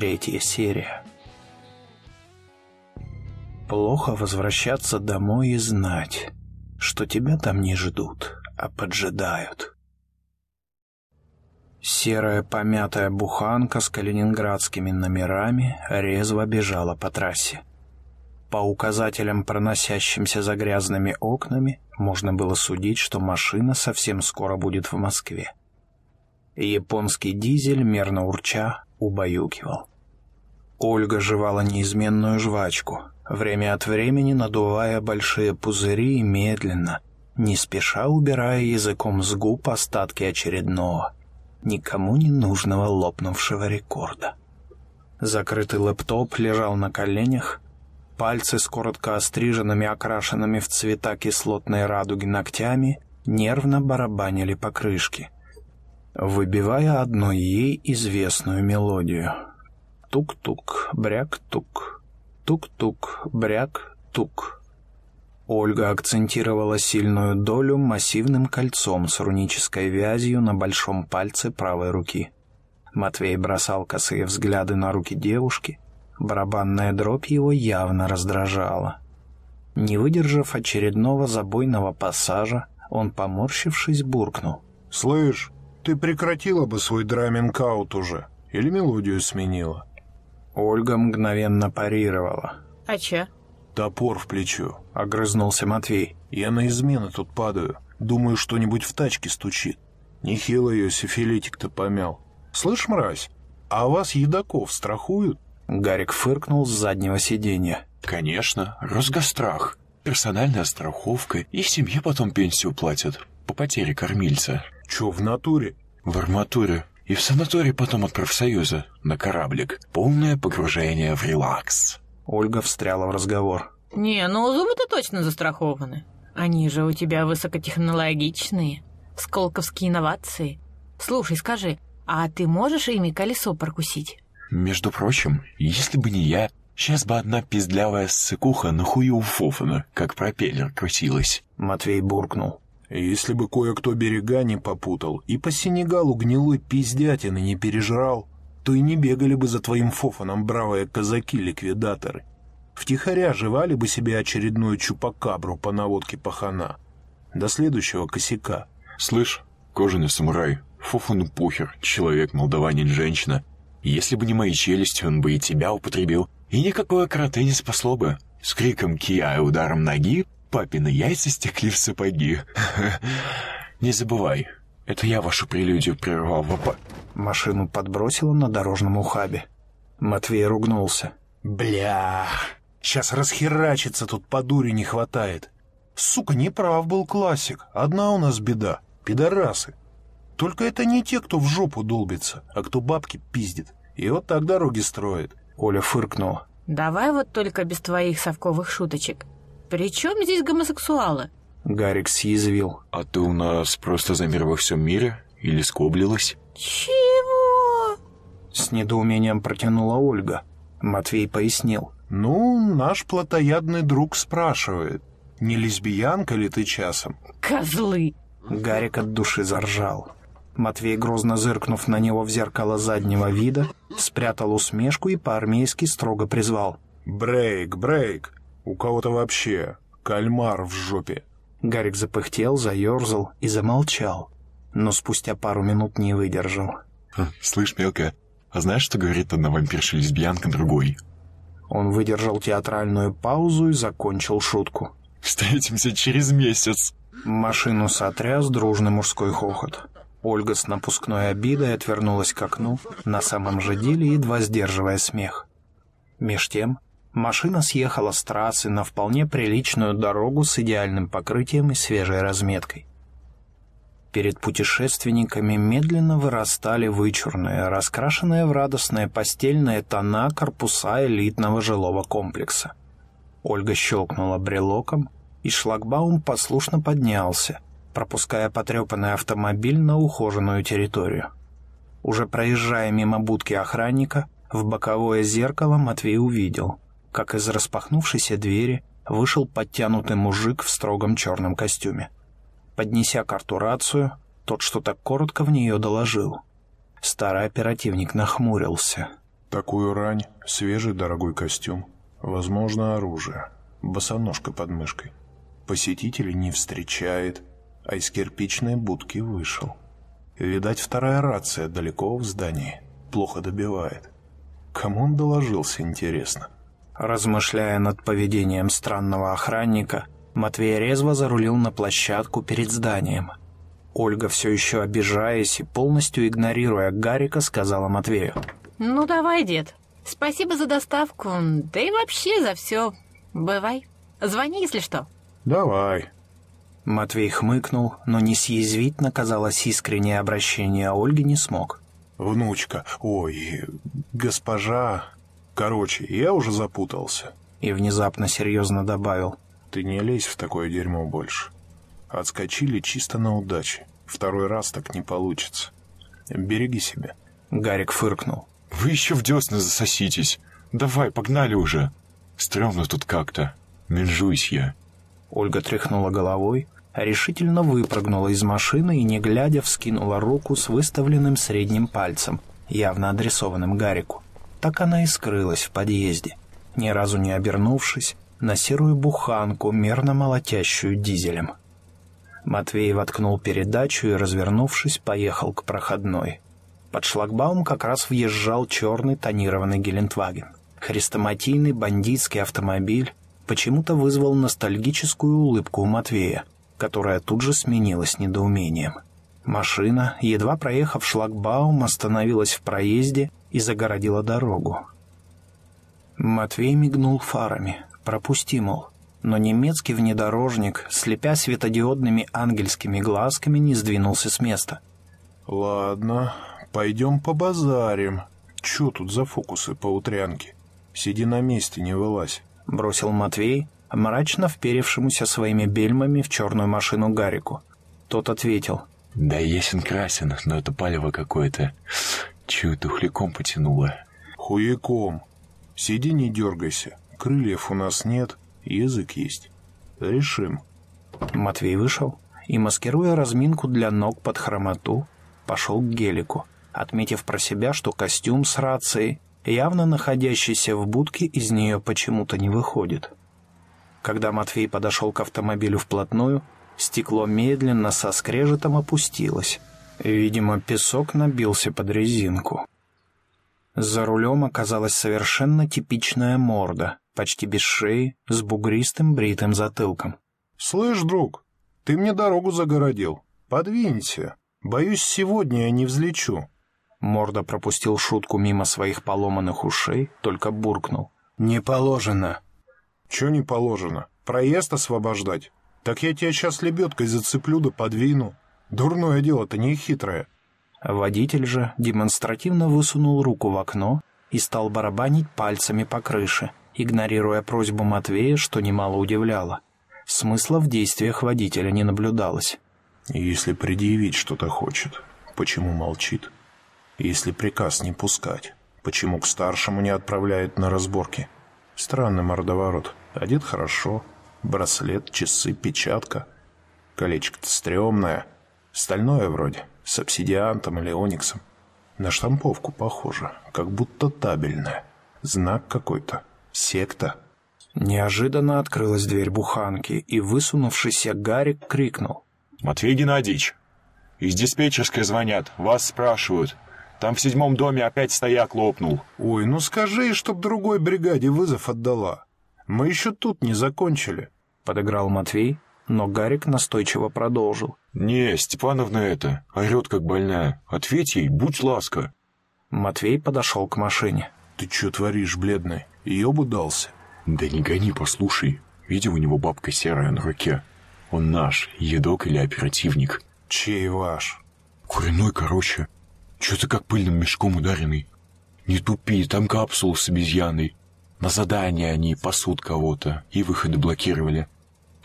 Третья серия. Плохо возвращаться домой и знать, что тебя там не ждут, а поджидают. Серая помятая буханка с калининградскими номерами резво бежала по трассе. По указателям, проносящимся за грязными окнами, можно было судить, что машина совсем скоро будет в Москве. Японский дизель, мерно урча, убаюкивал. Ольга жевала неизменную жвачку, время от времени надувая большие пузыри и медленно, не спеша убирая языком с губ остатки очередного, никому не нужного лопнувшего рекорда. Закрытый лэптоп лежал на коленях, пальцы с коротко остриженными, окрашенными в цвета кислотной радуги ногтями нервно барабанили по крышке, выбивая одной ей известную мелодию. Тук-тук, бряк-тук, тук-тук, бряк-тук. Ольга акцентировала сильную долю массивным кольцом с рунической вязью на большом пальце правой руки. Матвей бросал косые взгляды на руки девушки — Барабанная дробь его явно раздражала. Не выдержав очередного забойного пассажа, он, поморщившись, буркнул. «Слышь, ты прекратила бы свой драминг-аут уже? Или мелодию сменила?» Ольга мгновенно парировала. «А чё?» «Топор в плечо», — огрызнулся Матвей. «Я на измены тут падаю. Думаю, что-нибудь в тачке стучит. Нехило ее сифилитик-то помял. Слышь, мразь, а вас едоков страхуют?» Гарик фыркнул с заднего сиденья. «Конечно, Росгострах. Персональная страховка, и семье потом пенсию платят по потере кормильца». «Чё, в натуре?» «В арматуре. И в санатории потом от профсоюза. На кораблик. Полное погружение в релакс». Ольга встряла в разговор. «Не, ну зубы-то точно застрахованы. Они же у тебя высокотехнологичные. Сколковские инновации. Слушай, скажи, а ты можешь ими колесо прокусить?» Между прочим, если бы не я, сейчас бы одна пиздлявая ссыкуха на хую у Фофана, как пропеллер, крутилась. Матвей буркнул. Если бы кое-кто берега не попутал и по Сенегалу гнилой пиздятины не пережрал, то и не бегали бы за твоим Фофаном бравые казаки-ликвидаторы. Втихаря жевали бы себе очередную чупакабру по наводке пахана. До следующего косяка. Слышь, кожаный самурай, Фофану похер, человек, молдаванин, женщина. Если бы не мои челюсти, он бы и тебя употребил. И никакое карате не спасло бы. С криком «Кия» и ударом ноги папины яйца стекли в сапоги. Не забывай, это я вашу прелюдию прервал в Машину подбросило на дорожном ухабе. Матвей ругнулся. «Бля, сейчас расхерачиться тут по дуре не хватает. Сука, неправ был классик. Одна у нас беда. Пидорасы. Только это не те, кто в жопу долбится, а кто бабки пиздит. И вот так дороги строит. Оля фыркнула. Давай вот только без твоих совковых шуточек. При чем здесь гомосексуалы? Гарик съязвил. А ты у нас просто замер во всем мире? Или скоблилась? Чего? С недоумением протянула Ольга. Матвей пояснил. Ну, наш плотоядный друг спрашивает, не лесбиянка ли ты часом? Козлы! Гарик от души заржал. Матвей, грозно зыркнув на него в зеркало заднего вида, спрятал усмешку и по-армейски строго призвал. «Брейк, брейк! У кого-то вообще кальмар в жопе!» Гарик запыхтел, заерзал и замолчал, но спустя пару минут не выдержал. «Слышь, мелкая, а знаешь, что говорит одна вампирша-лесбиянка другой?» Он выдержал театральную паузу и закончил шутку. «Встретимся через месяц!» Машину сотряс дружный мужской хохот. Ольга с напускной обидой отвернулась к окну, на самом же деле едва сдерживая смех. Меж тем, машина съехала с трассы на вполне приличную дорогу с идеальным покрытием и свежей разметкой. Перед путешественниками медленно вырастали вычурные, раскрашенные в радостные постельные тона корпуса элитного жилого комплекса. Ольга щелкнула брелоком, и шлагбаум послушно поднялся — пропуская потрепанный автомобиль на ухоженную территорию. Уже проезжая мимо будки охранника, в боковое зеркало Матвей увидел, как из распахнувшейся двери вышел подтянутый мужик в строгом черном костюме. Поднеся карту рацию, тот что-то коротко в нее доложил. Старый оперативник нахмурился. Такую рань, свежий дорогой костюм, возможно, оружие, босоножка под мышкой. Посетителей не встречает, а из кирпичной будки вышел. Видать, вторая рация далеко в здании, плохо добивает. Кому он доложился, интересно? Размышляя над поведением странного охранника, Матвей резво зарулил на площадку перед зданием. Ольга, все еще обижаясь и полностью игнорируя Гарика, сказала Матвею. «Ну давай, дед. Спасибо за доставку, да и вообще за все. Бывай. Звони, если что». «Давай». Матвей хмыкнул, но не съязвить наказалось искреннее обращение Ольги не смог. «Внучка, ой, госпожа...» Короче, я уже запутался. И внезапно серьезно добавил. Ты не лезь в такое дерьмо больше. Отскочили чисто на удаче. Второй раз так не получится. Береги себя. Гарик фыркнул. Вы еще в десны засоситесь. Давай, погнали уже. Стремно тут как-то. Менжусь я. Ольга тряхнула головой, решительно выпрыгнула из машины и, не глядя, вскинула руку с выставленным средним пальцем, явно адресованным Гарику. Так она и скрылась в подъезде, ни разу не обернувшись на серую буханку, мерно молотящую дизелем. Матвей воткнул передачу и, развернувшись, поехал к проходной. Под шлагбаум как раз въезжал черный тонированный Гелендваген. Хрестоматийный бандитский автомобиль почему-то вызвал ностальгическую улыбку у Матвея, которая тут же сменилась недоумением. Машина, едва проехав шлагбаум, остановилась в проезде и загородила дорогу. Матвей мигнул фарами. «Пропусти, мол». Но немецкий внедорожник, слепя светодиодными ангельскими глазками, не сдвинулся с места. «Ладно, пойдем побазарим. Чё тут за фокусы по утрянке? Сиди на месте, не вылазь», — бросил Матвей, мрачно вперевшемуся своими бельмами в черную машину Гарику. Тот ответил. «Да ясен красен, но это палево какое-то. Чую, тухляком потянуло. Хуяком. Сиди, не дергайся. Крыльев у нас нет, язык есть. Решим. Матвей вышел и, маскируя разминку для ног под хромоту, пошел к гелику, отметив про себя, что костюм с рацией, явно находящийся в будке, из нее почему-то не выходит. Когда Матвей подошел к автомобилю вплотную, стекло медленно со скрежетом опустилось, Видимо, песок набился под резинку. За рулем оказалась совершенно типичная морда, почти без шеи, с бугристым бритым затылком. «Слышь, друг, ты мне дорогу загородил. Подвинься. Боюсь, сегодня я не взлечу». Морда пропустил шутку мимо своих поломанных ушей, только буркнул. «Не положено». «Чё не положено? Проезд освобождать? Так я тебя сейчас лебедкой зацеплю да подвину». Дурное дело-то не хитрое. Водитель же демонстративно высунул руку в окно и стал барабанить пальцами по крыше, игнорируя просьбу Матвея, что немало удивляло. Смысла в действиях водителя не наблюдалось. Если предъявить что-то хочет, почему молчит? Если приказ не пускать, почему к старшему не отправляет на разборки? Странный мордоворот. Одет хорошо. Браслет, часы, печатка. Колечко-то стрёмное. Стальное вроде, с обсидиантом или ониксом. На штамповку похоже, как будто табельное. Знак какой-то. Секта. Неожиданно открылась дверь буханки, и высунувшийся Гарик крикнул. «Матвей Геннадьевич, из диспетчерской звонят, вас спрашивают. Там в седьмом доме опять стояк лопнул». «Ой, ну скажи, чтоб другой бригаде вызов отдала. Мы еще тут не закончили», — подыграл Матвей, но Гарик настойчиво продолжил. «Не, Степановна это, орет как больная. Ответь ей, будь ласка». Матвей подошел к машине. «Ты что творишь, бледный? Ёбу дался?» «Да не гони, послушай. Видел у него бабка серая на руке. Он наш, едок или оперативник». «Чей ваш?» «Куриной, короче. Что-то как пыльным мешком ударенный. Не тупи, там капсулу с обезьяной. На задание они пасут кого-то и выходы блокировали.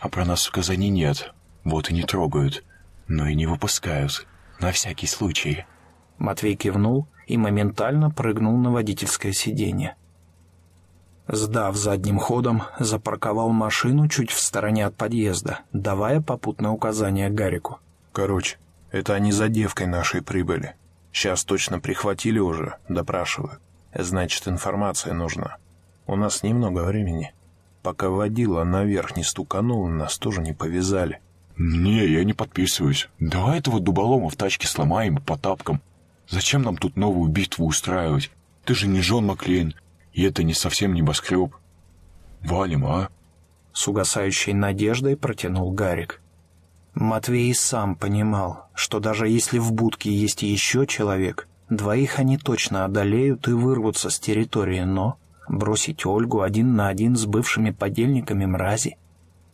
А про нас в Казани нет, вот и не трогают, но и не выпускают, на всякий случай». Матвей кивнул и моментально прыгнул на водительское сиденье. Сдав задним ходом, запарковал машину чуть в стороне от подъезда, давая попутное указание Гарику. «Короче, это они за девкой нашей прибыли. Сейчас точно прихватили уже, допрашивают». Значит, информация нужна. У нас немного времени. Пока водила наверх не стуканул, нас тоже не повязали. «Не, я не подписываюсь. Давай этого дуболома в тачке сломаем по тапкам. Зачем нам тут новую битву устраивать? Ты же не Джон Маклейн, и это не совсем небоскреб. Валим, а?» С угасающей надеждой протянул Гарик. Матвей и сам понимал, что даже если в будке есть еще человек, двоих они точно одолеют и вырвутся с территории, но бросить Ольгу один на один с бывшими подельниками мрази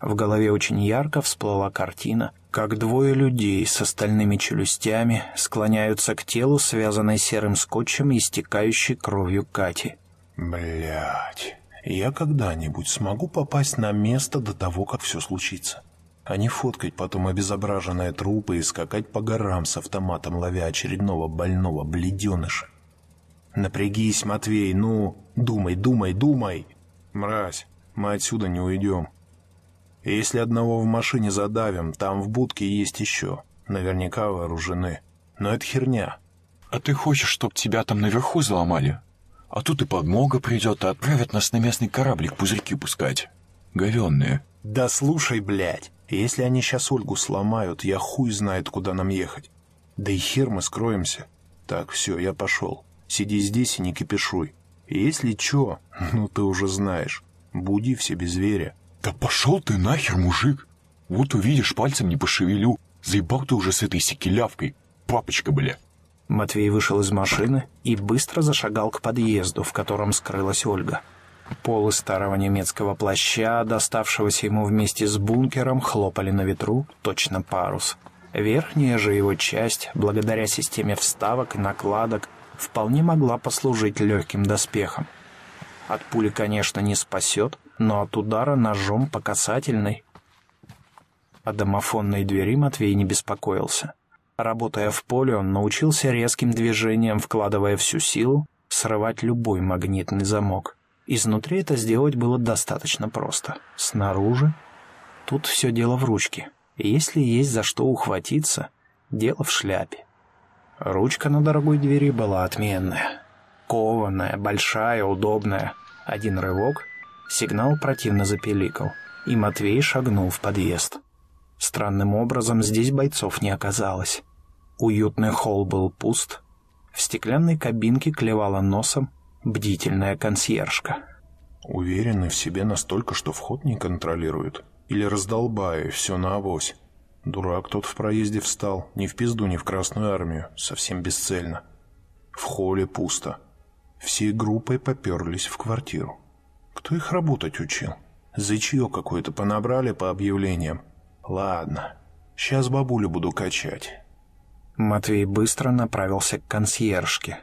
в голове очень ярко всплыла картина, как двое людей с остальными челюстями склоняются к телу, связанной серым скотчем и истекающей кровью Кати. Блять, я когда-нибудь смогу попасть на место до того, как все случится? А не фоткать потом обезображенные трупы и скакать по горам с автоматом, ловя очередного больного бледеныша. Напрягись, Матвей, ну, думай, думай, думай. Мразь, мы отсюда не уйдем. Если одного в машине задавим, там в будке есть еще. Наверняка вооружены. Но это херня. А ты хочешь, чтоб тебя там наверху заломали? А тут и подмога придет, и отправят нас на местный кораблик пузырьки пускать. Говенные. Да слушай, блядь. Если они сейчас Ольгу сломают, я хуй знает, куда нам ехать. Да и хер мы скроемся. Так, все, я пошел. Сиди здесь и не кипишуй. Если чё, ну ты уже знаешь. Буди в себе зверя. «Да пошел ты нахер, мужик! Вот увидишь, пальцем не пошевелю. Заебал ты уже с этой секелявкой, папочка, бля!» Матвей вышел из машины и быстро зашагал к подъезду, в котором скрылась Ольга. Полы старого немецкого плаща, доставшегося ему вместе с бункером, хлопали на ветру, точно парус. Верхняя же его часть, благодаря системе вставок и накладок, вполне могла послужить легким доспехом. От пули, конечно, не спасет, но от удара ножом по касательной. О домофонной двери Матвей не беспокоился. Работая в поле, он научился резким движением, вкладывая всю силу, срывать любой магнитный замок. Изнутри это сделать было достаточно просто. Снаружи... Тут все дело в ручке. Если есть за что ухватиться, дело в шляпе. Ручка на дорогой двери была отменная. Кованая, большая, удобная. Один рывок, Сигнал противно запеликал, и Матвей шагнул в подъезд. Странным образом здесь бойцов не оказалось. Уютный холл был пуст. В стеклянной кабинке клевала носом бдительная консьержка. Уверены в себе настолько, что вход не контролируют? Или раздолбая, все на авось? Дурак тот в проезде встал, ни в пизду, ни в Красную Армию, совсем бесцельно. В холле пусто. Всей группой поперлись в квартиру. Кто их работать учил? Зычье какое-то понабрали по объявлениям. Ладно, сейчас бабулю буду качать. Матвей быстро направился к консьержке.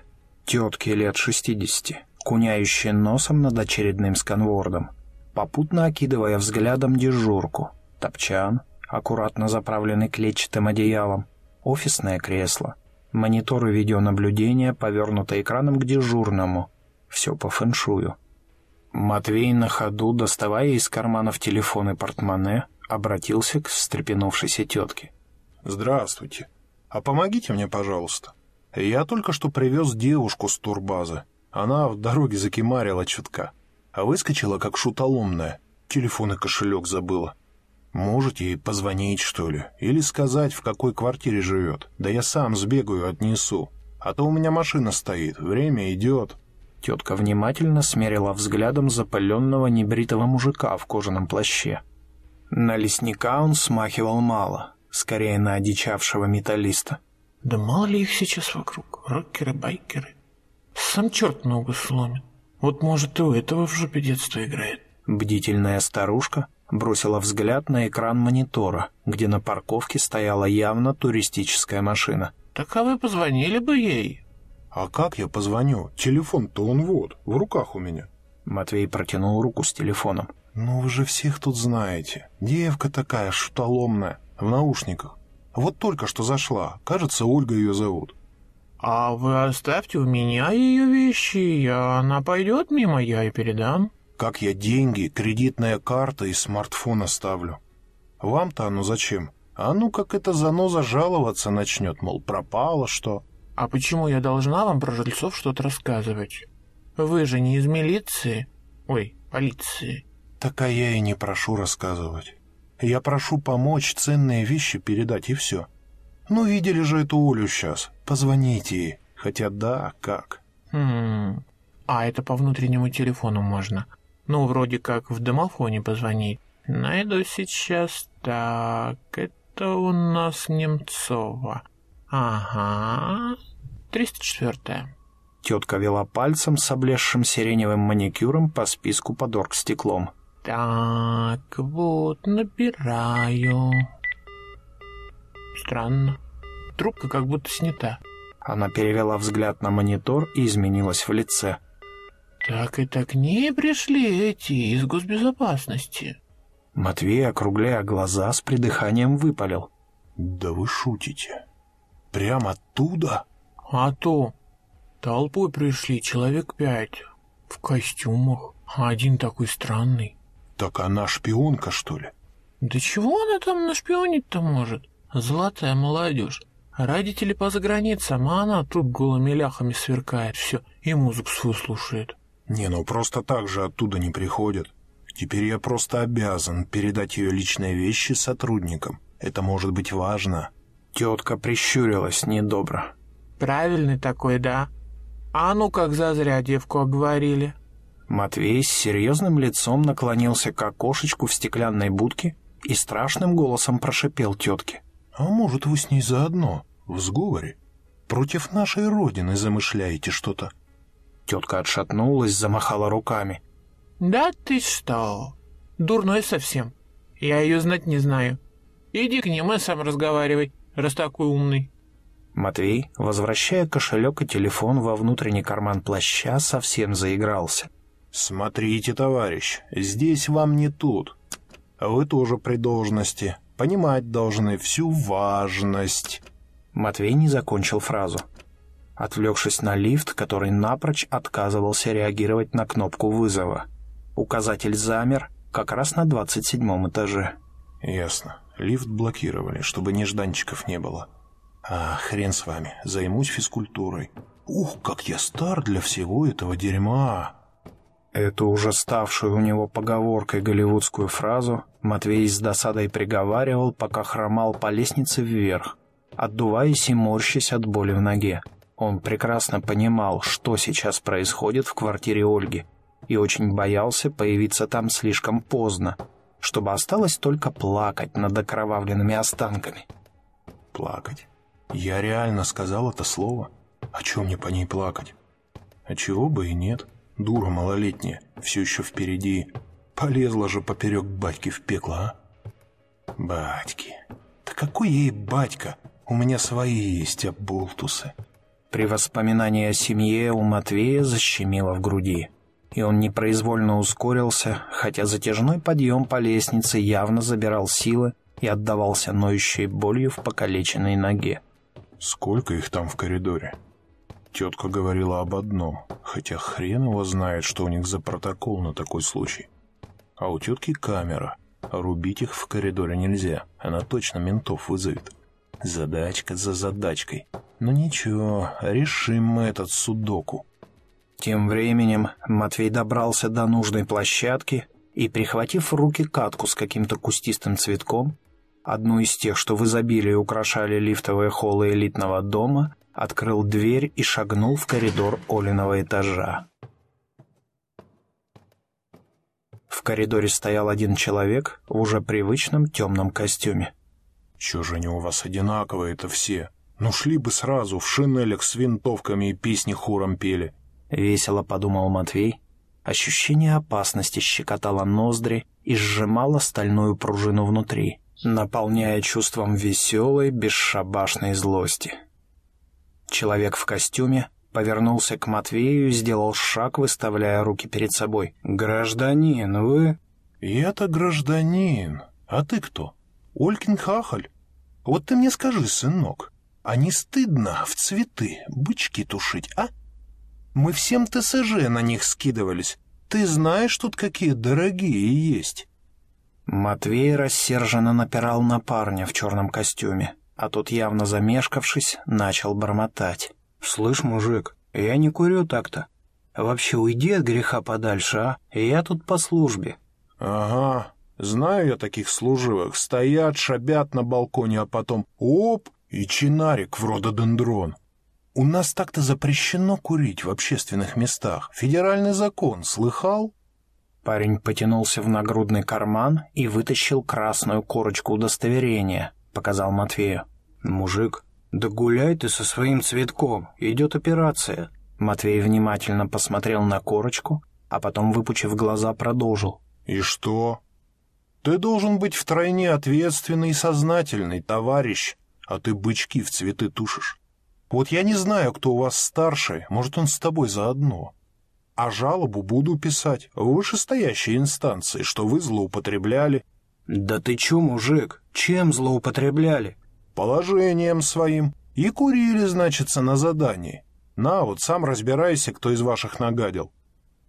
Тетке лет шестидесяти, куняющей носом над очередным сканвордом, попутно окидывая взглядом дежурку. Топчан, аккуратно заправленный клетчатым одеялом, офисное кресло, мониторы видеонаблюдения, повернуто экраном к дежурному. Все по фэншую. Матвей на ходу, доставая из карманов телефон и портмоне, обратился к встрепенувшейся тетке. «Здравствуйте. А помогите мне, пожалуйста. Я только что привез девушку с турбазы. Она в дороге закимарила чутка, а выскочила как шутоломная. Телефон и кошелек забыла. Можете ей позвонить, что ли? Или сказать, в какой квартире живет? Да я сам сбегаю, отнесу. А то у меня машина стоит, время идет». Тетка внимательно смерила взглядом запаленного небритого мужика в кожаном плаще. На лесника он смахивал мало, скорее на одичавшего металлиста. «Да мало ли их сейчас вокруг, рокеры, байкеры. Сам черт ногу сломит. Вот, может, и у этого в жопе детство играет». Бдительная старушка бросила взгляд на экран монитора, где на парковке стояла явно туристическая машина. «Так а вы позвонили бы ей?» «А как я позвоню? Телефон-то он вот, в руках у меня». Матвей протянул руку с телефоном. «Ну вы же всех тут знаете. Девка такая шутоломная, в наушниках. Вот только что зашла. Кажется, Ольга ее зовут». «А вы оставьте у меня ее вещи, она пойдет мимо, я и передам». «Как я деньги, кредитная карта и смартфон оставлю? Вам-то оно зачем? А ну как эта заноза жаловаться начнет, мол, пропало что?» «А почему я должна вам про жильцов что-то рассказывать? Вы же не из милиции? Ой, полиции. Так а я и не прошу рассказывать. Я прошу помочь ценные вещи передать, и все. Ну, видели же эту Олю сейчас. Позвоните ей. Хотя да, как? Хм. А это по внутреннему телефону можно. Ну, вроде как в домофоне позвонить. Найду сейчас. Так, это у нас Немцова. Ага. 304. Тетка вела пальцем с облезшим сиреневым маникюром по списку под оргстеклом. Так, вот, набираю. Странно. Трубка как будто снята. Она перевела взгляд на монитор и изменилась в лице. Так это к ней пришли эти из госбезопасности. Матвей, округляя глаза, с придыханием выпалил. Да вы шутите. Прямо оттуда? А то. Толпой пришли человек пять. В костюмах. Один такой странный. Так она шпионка, что ли? Да чего она там нашпионить-то может? Золотая молодежь. Родители по заграницам, а она тут голыми ляхами сверкает все и музыку свою слушает. Не, ну просто так же оттуда не приходят. Теперь я просто обязан передать ее личные вещи сотрудникам. Это может быть важно. Тетка прищурилась недобро. Правильный такой, да? А ну как зазря девку оговорили. Матвей с серьезным лицом наклонился к окошечку в стеклянной будке и страшным голосом прошипел тетке. «А может, вы с ней заодно, в сговоре? Против нашей Родины замышляете что-то?» Тетка отшатнулась, замахала руками. «Да ты что? Дурной совсем. Я ее знать не знаю. Иди к ним и сам разговаривай, раз такой умный». Матвей, возвращая кошелек и телефон во внутренний карман плаща, совсем заигрался. «Смотрите, товарищ, здесь вам не тут. Вы тоже при должности. Понимать должны всю важность». Матвей не закончил фразу. Отвлекшись на лифт, который напрочь отказывался реагировать на кнопку вызова. Указатель замер как раз на двадцать седьмом этаже. «Ясно. Лифт блокировали, чтобы нежданчиков не было. А, хрен с вами, займусь физкультурой. Ух, как я стар для всего этого дерьма!» Эту уже ставшую у него поговоркой голливудскую фразу Матвей с досадой приговаривал, пока хромал по лестнице вверх, отдуваясь и морщась от боли в ноге. Он прекрасно понимал, что сейчас происходит в квартире Ольги, и очень боялся появиться там слишком поздно, чтобы осталось только плакать над окровавленными останками. «Плакать? Я реально сказал это слово? О чем мне по ней плакать? А чего бы и нет?» Дура малолетняя, все еще впереди. Полезла же поперек батьки в пекло, а? Батьки. Да какой ей батька? У меня свои есть оболтусы. При воспоминании о семье у Матвея защемило в груди, и он непроизвольно ускорился, хотя затяжной подъем по лестнице явно забирал силы и отдавался ноющей болью в покалеченной ноге. «Сколько их там в коридоре?» Тетка говорила об одном, хотя хрен его знает, что у них за протокол на такой случай. А у тетки камера, а рубить их в коридоре нельзя, она точно ментов вызовет. Задачка за задачкой. Но ничего, решим мы этот судоку. Тем временем Матвей добрался до нужной площадки и, прихватив в руки катку с каким-то кустистым цветком, одну из тех, что в изобилии украшали лифтовые холлы элитного дома, открыл дверь и шагнул в коридор Олиного этажа. В коридоре стоял один человек в уже привычном темном костюме. «Чё же они у вас одинаковые это все? Ну шли бы сразу в шинелях с винтовками и песни хором пели». Весело подумал Матвей. Ощущение опасности щекотало ноздри и сжимало стальную пружину внутри, наполняя чувством веселой, бесшабашной злости. Человек в костюме повернулся к Матвею и сделал шаг, выставляя руки перед собой. «Гражданин, вы...» «Я-то гражданин. А ты кто? Олькин Хахаль? Вот ты мне скажи, сынок, а не стыдно в цветы бычки тушить, а? Мы всем ТСЖ на них скидывались. Ты знаешь, тут какие дорогие есть». Матвей рассерженно напирал на парня в черном костюме а тот, явно замешкавшись, начал бормотать. «Слышь, мужик, я не курю так-то. Вообще уйди от греха подальше, а? Я тут по службе». «Ага, знаю я таких служивых. Стоят, шабят на балконе, а потом оп, и чинарик в рододендрон. У нас так-то запрещено курить в общественных местах. Федеральный закон, слыхал?» Парень потянулся в нагрудный карман и вытащил красную корочку удостоверения, показал Матвею. «Мужик, да гуляй ты со своим цветком, идет операция». Матвей внимательно посмотрел на корочку, а потом, выпучив глаза, продолжил. «И что?» «Ты должен быть втройне ответственный и сознательный, товарищ, а ты бычки в цветы тушишь. Вот я не знаю, кто у вас старший, может, он с тобой заодно. А жалобу буду писать в вышестоящей инстанции, что вы злоупотребляли». «Да ты чё, мужик, чем злоупотребляли?» «Положением своим. И курили, значится, на задании. На, вот сам разбирайся, кто из ваших нагадил».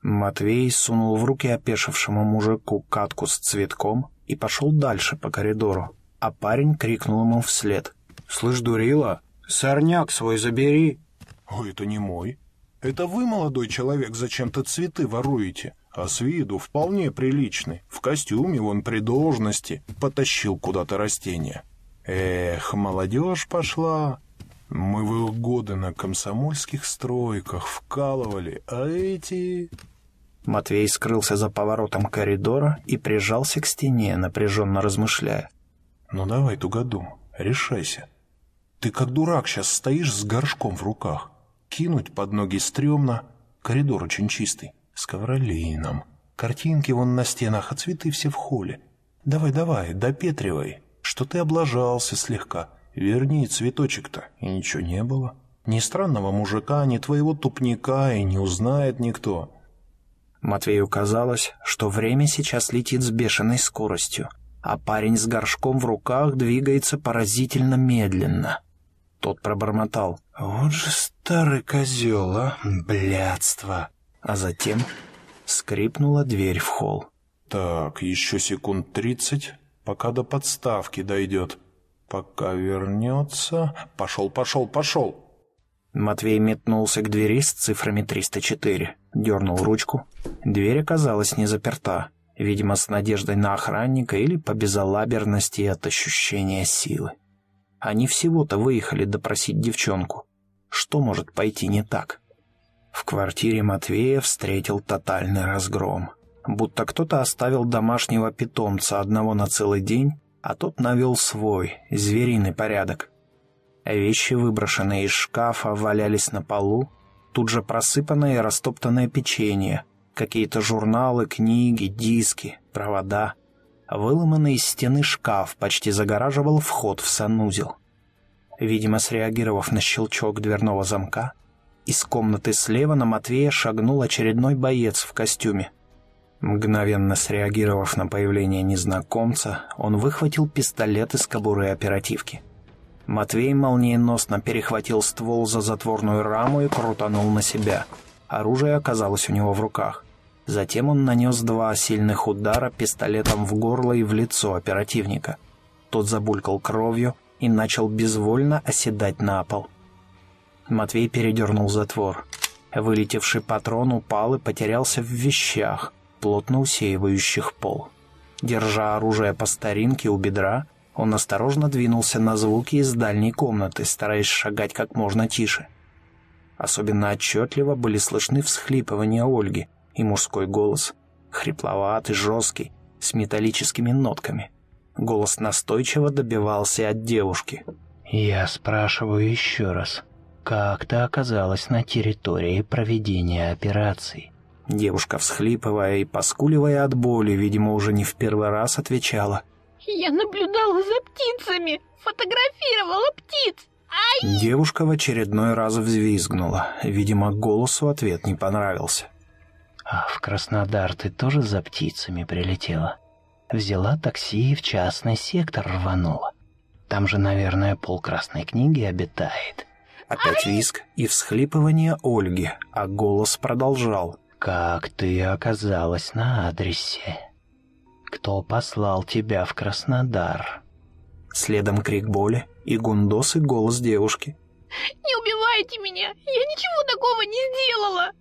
Матвей сунул в руки опешившему мужику катку с цветком и пошел дальше по коридору, а парень крикнул ему вслед. «Слышь, дурила, сорняк свой забери!» «Ой, это не мой. Это вы, молодой человек, зачем-то цветы воруете, а с виду вполне приличный. В костюме вон при должности потащил куда-то растение. Эх, молодежь пошла. Мы в их годы на комсомольских стройках вкалывали, а эти...» Матвей скрылся за поворотом коридора и прижался к стене, напряженно размышляя. «Ну давай, тугодум, решайся. Ты как дурак сейчас стоишь с горшком в руках. Кинуть под ноги стрёмно. Коридор очень чистый, с ковролином. Картинки вон на стенах, а цветы все в холле. Давай-давай, допетривай, что ты облажался слегка. Верни цветочек-то, и ничего не было. Ни странного мужика, ни твоего тупника, и не узнает никто». Матвею казалось, что время сейчас летит с бешеной скоростью, а парень с горшком в руках двигается поразительно медленно. Тот пробормотал. «Вот же старый козел, а! Блядство!» А затем скрипнула дверь в холл. «Так, еще секунд тридцать, пока до подставки дойдет. Пока вернется... Пошел, пошел, пошел!» Матвей метнулся к двери с цифрами 304, дернул ручку. Дверь оказалась не заперта, видимо, с надеждой на охранника или по безалаберности от ощущения силы. Они всего-то выехали допросить девчонку. Что может пойти не так? В квартире Матвея встретил тотальный разгром. Будто кто-то оставил домашнего питомца одного на целый день, а тот навел свой, звериный порядок. Вещи, выброшенные из шкафа, валялись на полу, тут же просыпанное и растоптанное печенье, какие-то журналы, книги, диски, провода. Выломанный из стены шкаф почти загораживал вход в санузел. Видимо, среагировав на щелчок дверного замка, из комнаты слева на Матвея шагнул очередной боец в костюме. Мгновенно среагировав на появление незнакомца, он выхватил пистолет из кобуры оперативки. Матвей молниеносно перехватил ствол за затворную раму и крутанул на себя. Оружие оказалось у него в руках. Затем он нанес два сильных удара пистолетом в горло и в лицо оперативника. Тот забулькал кровью и начал безвольно оседать на пол. Матвей передернул затвор. Вылетевший патрон упал и потерялся в вещах, плотно усеивающих пол. Держа оружие по старинке у бедра, он осторожно двинулся на звуки из дальней комнаты, стараясь шагать как можно тише. Особенно отчетливо были слышны всхлипывания Ольги — и мужской голос, хрипловатый, жесткий, с металлическими нотками. Голос настойчиво добивался от девушки. «Я спрашиваю еще раз, как ты оказалась на территории проведения операции?» Девушка, всхлипывая и поскуливая от боли, видимо, уже не в первый раз отвечала. «Я наблюдала за птицами, фотографировала птиц!» Девушка в очередной раз взвизгнула. Видимо, голосу ответ не понравился. А в Краснодар ты тоже за птицами прилетела? Взяла такси и в частный сектор рванула. Там же, наверное, пол Красной книги обитает. Опять виск и всхлипывание Ольги, а голос продолжал. «Как ты оказалась на адресе? Кто послал тебя в Краснодар?» Следом крик боли и гундос и голос девушки. «Не убивайте меня! Я ничего такого не сделала!»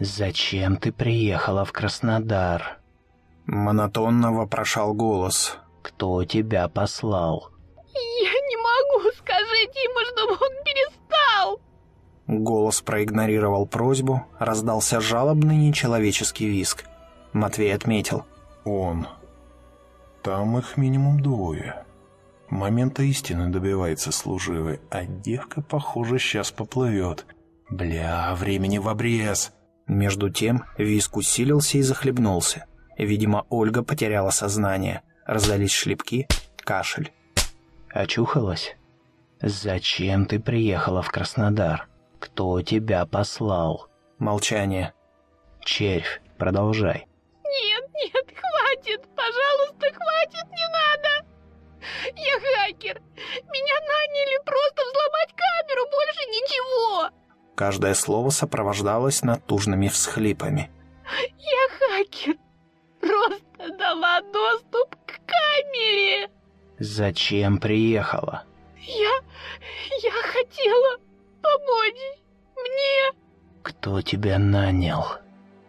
«Зачем ты приехала в Краснодар? Монотонно вопрошал голос. Кто тебя послал?» Я не могу, скажите ему, чтобы он перестал. Голос проигнорировал просьбу, раздался жалобный нечеловеческий виск. Матвей отметил. Он. Там их минимум двое. Момента истины добивается служивый, а девка, похоже, сейчас поплывет. Бля, времени в обрез. Между тем виск усилился и захлебнулся. Видимо, Ольга потеряла сознание. Раздались шлепки, кашель. Очухалась? Зачем ты приехала в Краснодар? Кто тебя послал? Молчание. Червь, продолжай. Нет, нет, хватит, пожалуйста, хватит, не надо. Я хакер. Меня наняли просто взломать камеру, больше ничего. Каждое слово сопровождалось натужными всхлипами. Я хакер. Просто дала доступ к камере. Зачем приехала? Я... я хотела помочь мне. Кто тебя нанял?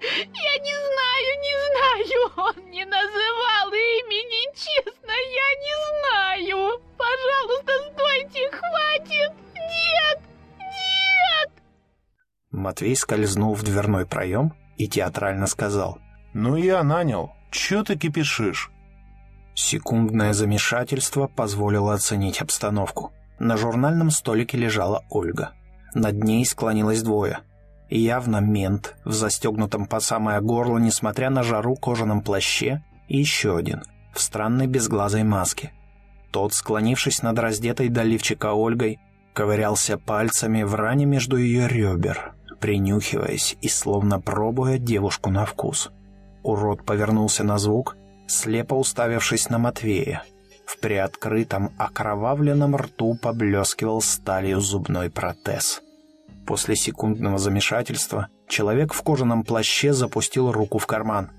Я не знаю, не знаю. Он не называл имени, честно, я Матвей скользнул в дверной проем и театрально сказал. «Ну я нанял. Чё ты кипишишь?» Секундное замешательство позволило оценить обстановку. На журнальном столике лежала Ольга. Над ней склонилось двое. Явно мент, в застегнутом по самое горло, несмотря на жару, кожаном плаще, и еще один, в странной безглазой маске. Тот, склонившись над раздетой до лифчика Ольгой, ковырялся пальцами в ране между ее ребер, принюхиваясь и словно пробуя девушку на вкус. Урод повернулся на звук, слепо уставившись на Матвея. В приоткрытом окровавленном рту поблескивал сталью зубной протез. После секундного замешательства человек в кожаном плаще запустил руку в карман.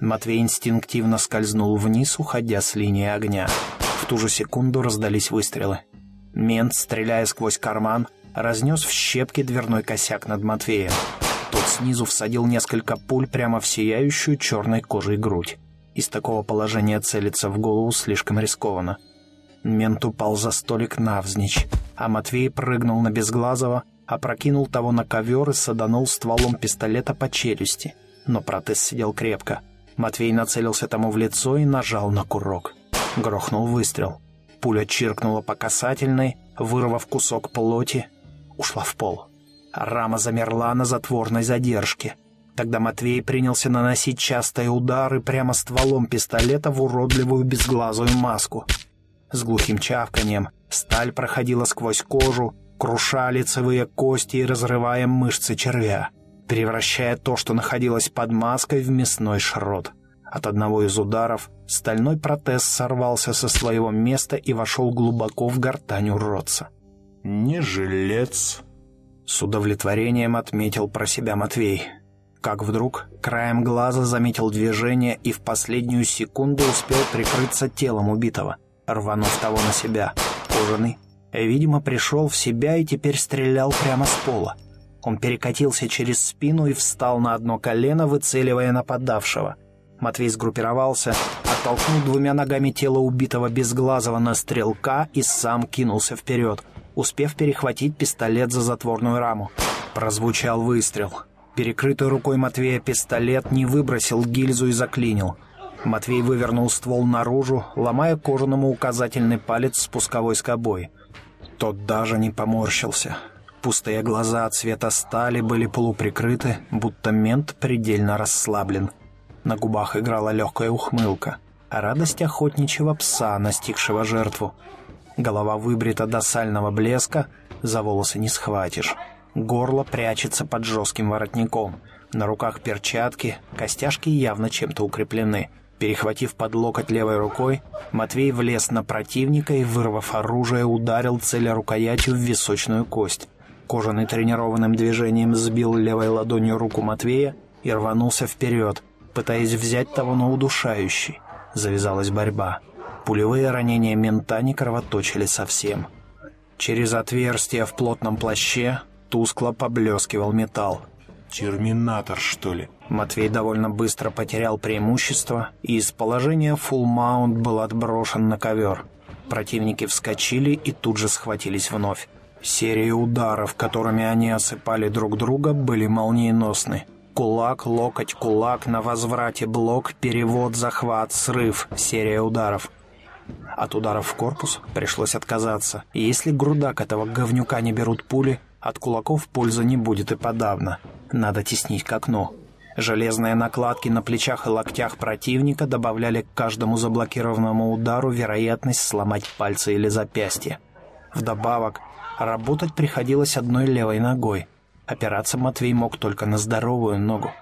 Матвей инстинктивно скользнул вниз, уходя с линии огня. В ту же секунду раздались выстрелы. Мент, стреляя сквозь карман, разнес в щепки дверной косяк над Матвеем. Тот снизу всадил несколько пуль прямо в сияющую черной кожей грудь. Из такого положения целиться в голову слишком рискованно. Мент упал за столик навзничь, а Матвей прыгнул на Безглазого, опрокинул того на ковер и саданул стволом пистолета по челюсти. Но протез сидел крепко. Матвей нацелился тому в лицо и нажал на курок. Грохнул выстрел. Пуля чиркнула по касательной, вырвав кусок плоти, ушла в пол. Рама замерла на затворной задержке. Тогда Матвей принялся наносить частые удары прямо стволом пистолета в уродливую безглазую маску. С глухим чавканием сталь проходила сквозь кожу, круша лицевые кости и разрывая мышцы червя, превращая то, что находилось под маской, в мясной шрот. От одного из ударов стальной протез сорвался со своего места и вошел глубоко в гортань уродца. «Не жилец», — с удовлетворением отметил про себя Матвей. Как вдруг краем глаза заметил движение и в последнюю секунду успел прикрыться телом убитого, рванув того на себя. Кожаный, видимо, пришел в себя и теперь стрелял прямо с пола. Он перекатился через спину и встал на одно колено, выцеливая нападавшего. Матвей сгруппировался, оттолкнул двумя ногами тело убитого безглазого на стрелка и сам кинулся вперед, успев перехватить пистолет за затворную раму. Прозвучал выстрел. Перекрытый рукой Матвея пистолет не выбросил гильзу и заклинил. Матвей вывернул ствол наружу, ломая кожаному указательный палец спусковой скобой. Тот даже не поморщился. Пустые глаза цвета стали были полуприкрыты, будто мент предельно расслаблен. На губах играла легкая ухмылка, радость охотничьего пса, настигшего жертву. Голова выбрита до сального блеска, за волосы не схватишь. Горло прячется под жестким воротником. На руках перчатки, костяшки явно чем-то укреплены. Перехватив под локоть левой рукой, Матвей влез на противника и, вырвав оружие, ударил целя рукоятью в височную кость. Кожаный тренированным движением сбил левой ладонью руку Матвея и рванулся вперед, пытаясь взять того на удушающий. Завязалась борьба. Пулевые ранения мента не кровоточили совсем. Через отверстие в плотном плаще тускло поблескивал металл. Терминатор, что ли? Матвей довольно быстро потерял преимущество, и из положения full маунт был отброшен на ковер. Противники вскочили и тут же схватились вновь. Серии ударов, которыми они осыпали друг друга, были молниеносны. Кулак, локоть, кулак, на возврате блок, перевод, захват, срыв, серия ударов. От ударов в корпус пришлось отказаться. И если грудак этого говнюка не берут пули, от кулаков пользы не будет и подавно. Надо теснить к окну. Железные накладки на плечах и локтях противника добавляли к каждому заблокированному удару вероятность сломать пальцы или запястье. Вдобавок, работать приходилось одной левой ногой. Опираться Матвей мог только на здоровую ногу.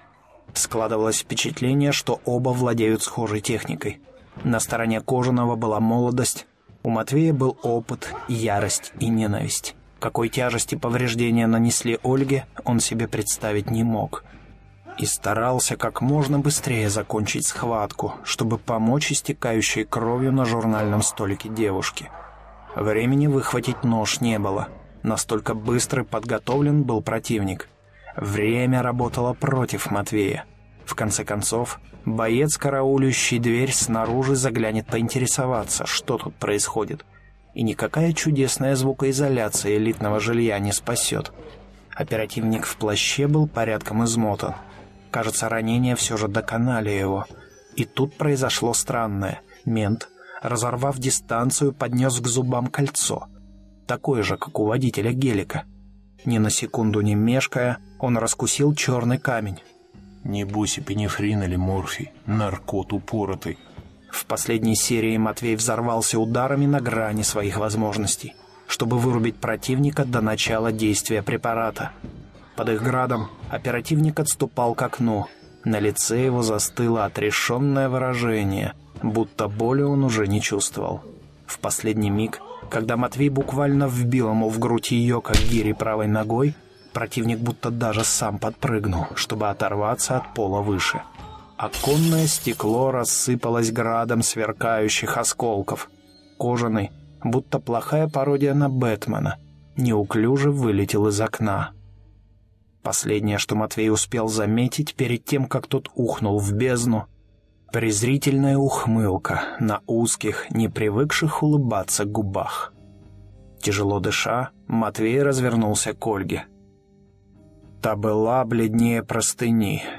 Складывалось впечатление, что оба владеют схожей техникой. На стороне Кожаного была молодость, у Матвея был опыт, ярость и ненависть. Какой тяжести повреждения нанесли Ольге, он себе представить не мог. И старался как можно быстрее закончить схватку, чтобы помочь истекающей кровью на журнальном столике девушке. Времени выхватить нож не было. Настолько быстро подготовлен был противник. Время работало против Матвея. В конце концов, боец, караулющий дверь снаружи, заглянет поинтересоваться, что тут происходит – и никакая чудесная звукоизоляция элитного жилья не спасет. Оперативник в плаще был порядком измотан. Кажется, ранения все же доконали его. И тут произошло странное. Мент, разорвав дистанцию, поднес к зубам кольцо. Такое же, как у водителя гелика. Ни на секунду не мешкая, он раскусил черный камень. Небось эпинефрин или морфий, наркот упоротый. В последней серии Матвей взорвался ударами на грани своих возможностей, чтобы вырубить противника до начала действия препарата. Под их градом оперативник отступал к окну. На лице его застыло отрешенное выражение, будто боли он уже не чувствовал. В последний миг, когда Матвей буквально вбил ему в грудь ее, как гири правой ногой, противник будто даже сам подпрыгнул, чтобы оторваться от пола выше. Оконное стекло рассыпалось градом сверкающих осколков. Кожаный, будто плохая пародия на Бэтмена, неуклюже вылетел из окна. Последнее, что Матвей успел заметить перед тем, как тот ухнул в бездну, презрительная ухмылка на узких, не привыкших улыбаться губах. Тяжело дыша, Матвей развернулся к Ольге. Та была бледнее простыни —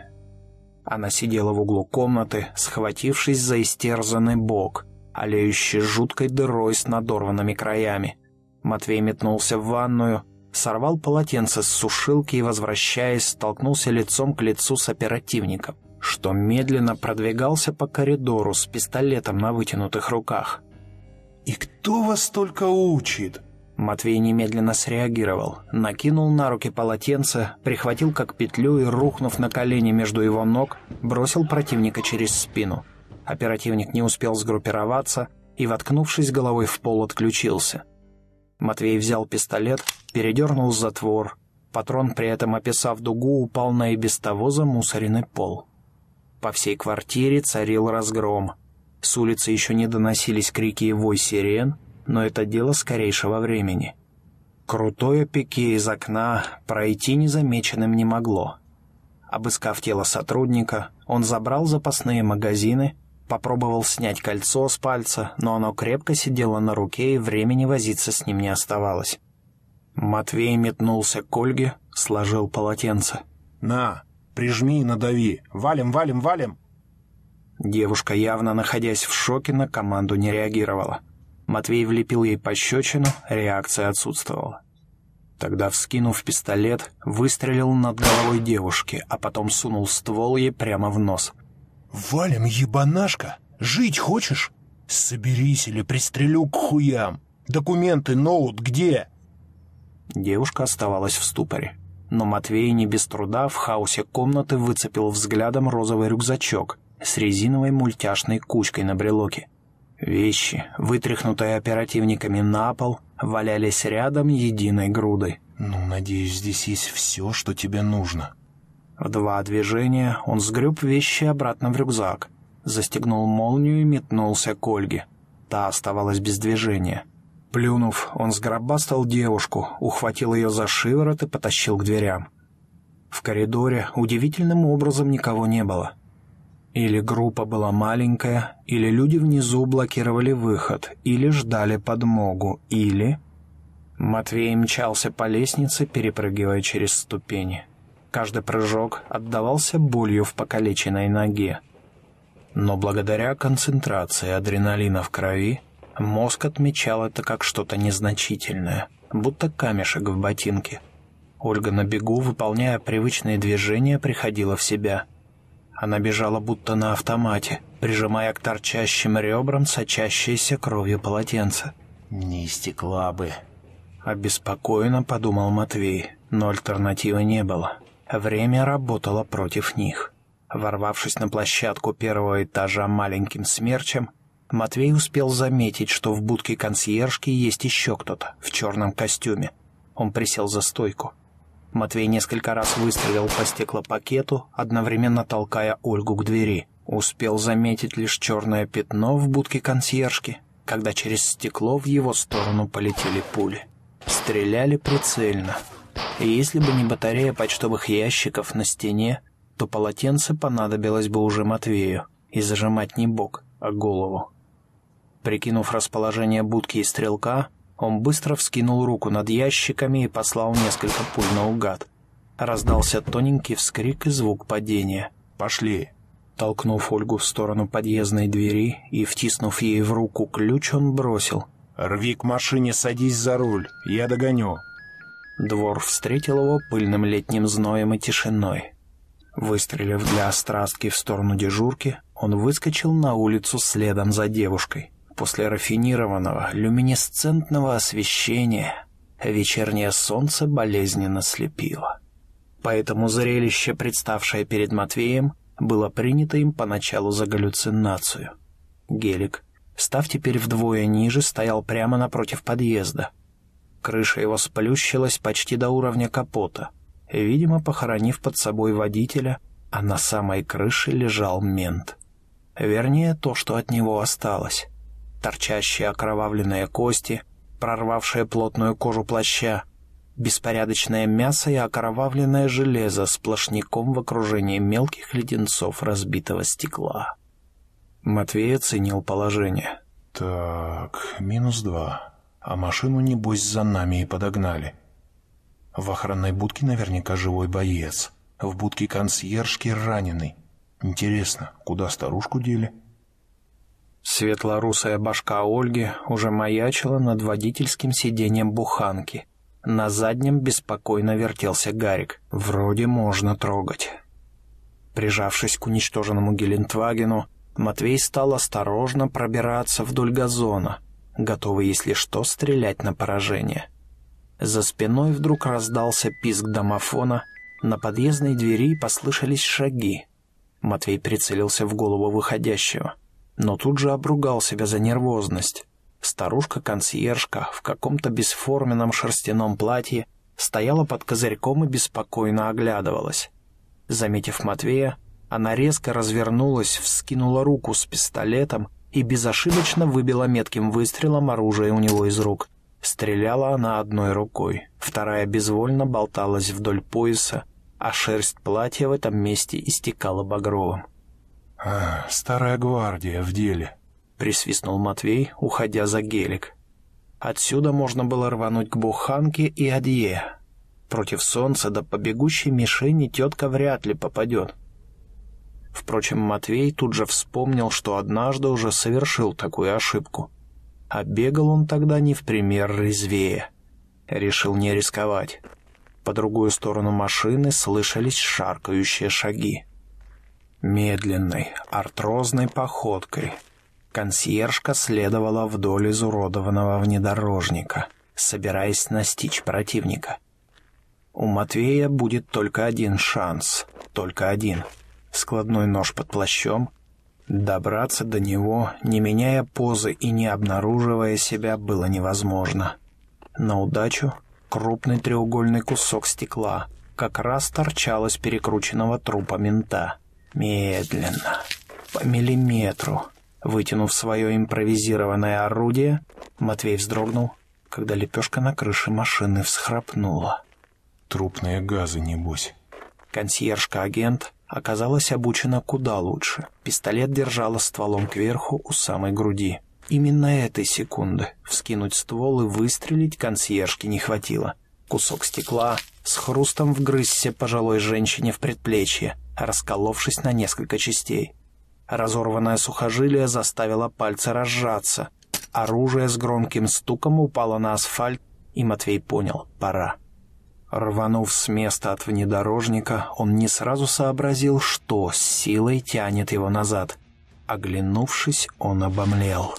она сидела в углу комнаты, схватившись за истерзанный бок, олеющий жуткой дырой с надорванными краями. Матвей метнулся в ванную, сорвал полотенце с сушилки и, возвращаясь, столкнулся лицом к лицу с оперативником, что медленно продвигался по коридору с пистолетом на вытянутых руках. «И кто вас только учит?» Матвей немедленно среагировал, накинул на руки полотенце, прихватил как петлю и, рухнув на колени между его ног, бросил противника через спину. Оперативник не успел сгруппироваться и, воткнувшись головой в пол, отключился. Матвей взял пистолет, передернул затвор. Патрон, при этом описав дугу, упал на и без того замусоренный пол. По всей квартире царил разгром. С улицы еще не доносились крики и вой сирен — но это дело скорейшего времени. Крутое пике из окна пройти незамеченным не могло. Обыскав тело сотрудника, он забрал запасные магазины, попробовал снять кольцо с пальца, но оно крепко сидело на руке, и времени возиться с ним не оставалось. Матвей метнулся к Ольге, сложил полотенце. «На, прижми и надави. Валим, валим, валим!» Девушка, явно находясь в шоке, на команду не реагировала. Матвей влепил ей пощечину, реакция отсутствовала. Тогда, вскинув пистолет, выстрелил над головой девушки, а потом сунул ствол ей прямо в нос. «Валим, ебанашка! Жить хочешь? Соберись или пристрелю к хуям! Документы, ноут где?» Девушка оставалась в ступоре. Но Матвей не без труда в хаосе комнаты выцепил взглядом розовый рюкзачок с резиновой мультяшной кучкой на брелоке. Вещи, вытряхнутые оперативниками на пол, валялись рядом единой грудой. «Ну, надеюсь, здесь есть все, что тебе нужно». В два движения он сгреб вещи обратно в рюкзак, застегнул молнию и метнулся к Ольге. Та оставалась без движения. Плюнув, он сгробастал девушку, ухватил ее за шиворот и потащил к дверям. В коридоре удивительным образом никого не было. Или группа была маленькая, или люди внизу блокировали выход, или ждали подмогу, или... Матвей мчался по лестнице, перепрыгивая через ступени. Каждый прыжок отдавался болью в покалеченной ноге. Но благодаря концентрации адреналина в крови, мозг отмечал это как что-то незначительное, будто камешек в ботинке. Ольга на бегу, выполняя привычные движения, приходила в себя. Она бежала будто на автомате, прижимая к торчащим ребрам сочащееся кровью полотенце. «Не истекла бы», — обеспокоенно подумал Матвей, но альтернативы не было. Время работало против них. Ворвавшись на площадку первого этажа маленьким смерчем, Матвей успел заметить, что в будке консьержки есть еще кто-то в черном костюме. Он присел за стойку. Матвей несколько раз выстрелил по стеклопакету, одновременно толкая Ольгу к двери. Успел заметить лишь черное пятно в будке консьержки, когда через стекло в его сторону полетели пули. Стреляли прицельно. И если бы не батарея почтовых ящиков на стене, то полотенце понадобилось бы уже Матвею, и зажимать не бок, а голову. Прикинув расположение будки и стрелка, он быстро вскинул руку над ящиками и послал несколько пуль наугад. Раздался тоненький вскрик и звук падения. «Пошли!» Толкнув Ольгу в сторону подъездной двери и втиснув ей в руку ключ, он бросил. «Рви к машине, садись за руль, я догоню». Двор встретил его пыльным летним зноем и тишиной. Выстрелив для острастки в сторону дежурки, он выскочил на улицу следом за девушкой. После рафинированного, люминесцентного освещения вечернее солнце болезненно слепило. Поэтому зрелище, представшее перед Матвеем, было принято им поначалу за галлюцинацию. Гелик, став теперь вдвое ниже, стоял прямо напротив подъезда. Крыша его сплющилась почти до уровня капота — видимо, похоронив под собой водителя, а на самой крыше лежал мент. Вернее, то, что от него осталось. Торчащие окровавленные кости, прорвавшие плотную кожу плаща, беспорядочное мясо и окровавленное железо сплошняком в окружении мелких леденцов разбитого стекла. Матвей оценил положение. «Так, минус два. А машину, небось, за нами и подогнали. В охранной будке наверняка живой боец. В будке консьержки раненый. Интересно, куда старушку дели? Светлорусая башка Ольги уже маячила над водительским сиденьем буханки. На заднем беспокойно вертелся Гарик. Вроде можно трогать. Прижавшись к уничтоженному Гелендвагену, Матвей стал осторожно пробираться вдоль газона, готовый, если что, стрелять на поражение. За спиной вдруг раздался писк домофона, на подъездной двери послышались шаги. Матвей прицелился в голову выходящего, но тут же обругал себя за нервозность. Старушка-консьержка в каком-то бесформенном шерстяном платье стояла под козырьком и беспокойно оглядывалась. Заметив Матвея, она резко развернулась, вскинула руку с пистолетом и безошибочно выбила метким выстрелом оружие у него из рук — Стреляла она одной рукой, вторая безвольно болталась вдоль пояса, а шерсть платья в этом месте истекала багровым. «А, старая гвардия в деле», — присвистнул Матвей, уходя за гелик. Отсюда можно было рвануть к буханке и адье. Против солнца да по бегущей мишени тетка вряд ли попадет. Впрочем, Матвей тут же вспомнил, что однажды уже совершил такую ошибку — а бегал он тогда не в пример резвее. Решил не рисковать. По другую сторону машины слышались шаркающие шаги. Медленной, артрозной походкой консьержка следовала вдоль изуродованного внедорожника, собираясь настичь противника. У Матвея будет только один шанс, только один. Складной нож под плащом, Добраться до него, не меняя позы и не обнаруживая себя, было невозможно. На удачу крупный треугольный кусок стекла как раз торчал из перекрученного трупа мента. Медленно, по миллиметру, вытянув свое импровизированное орудие, Матвей вздрогнул, когда лепешка на крыше машины всхрапнула. «Трупные газы, небось». Консьержка-агент оказалась обучена куда лучше. Пистолет держала стволом кверху у самой груди. Именно этой секунды вскинуть ствол и выстрелить консьержке не хватило. Кусок стекла с хрустом вгрызся пожилой женщине в предплечье, расколовшись на несколько частей. Разорванное сухожилие заставило пальцы разжаться. Оружие с громким стуком упало на асфальт, и Матвей понял — пора. Рванув с места от внедорожника, он не сразу сообразил, что с силой тянет его назад. Оглянувшись, он обомлел.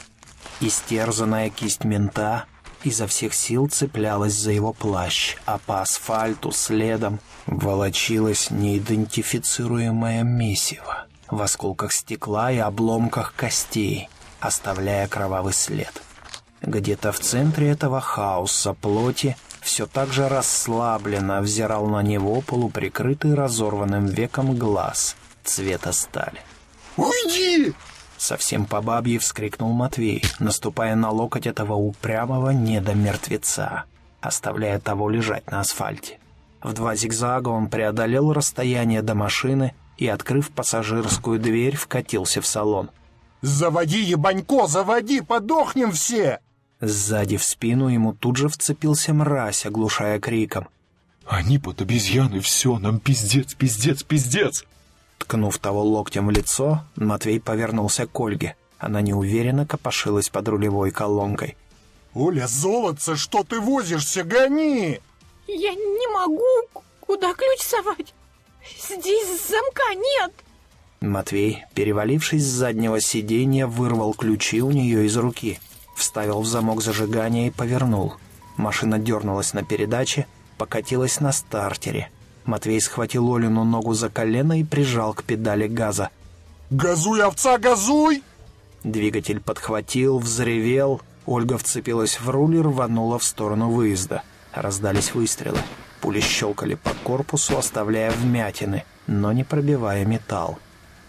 Истерзанная кисть мента изо всех сил цеплялась за его плащ, а по асфальту следом волочилось неидентифицируемое месиво в осколках стекла и обломках костей, оставляя кровавый след. Где-то в центре этого хаоса плоти все так же расслабленно взирал на него полуприкрытый разорванным веком глаз цвета стали. «Уйди!» Совсем по бабье вскрикнул Матвей, наступая на локоть этого упрямого недомертвеца, оставляя того лежать на асфальте. В два зигзага он преодолел расстояние до машины и, открыв пассажирскую дверь, вкатился в салон. «Заводи, ебанько, заводи, подохнем все!» Сзади в спину ему тут же вцепился мразь, оглушая криком. «Они под обезьяны, все, нам пиздец, пиздец, пиздец!» Ткнув того локтем в лицо, Матвей повернулся к Ольге. Она неуверенно копошилась под рулевой колонкой. «Оля, золотце, что ты возишься? Гони!» Я не могу. Куда ключ совать? Здесь замка нет. Матвей, перевалившись с заднего сиденья, вырвал ключи у нее из руки, вставил в замок зажигания и повернул. Машина дернулась на передаче, покатилась на стартере. Матвей схватил Олину ногу за колено и прижал к педали газа. «Газуй, овца, газуй!» Двигатель подхватил, взревел. Ольга вцепилась в руль и рванула в сторону выезда. Раздались выстрелы. Пули щелкали по корпусу, оставляя вмятины, но не пробивая металл.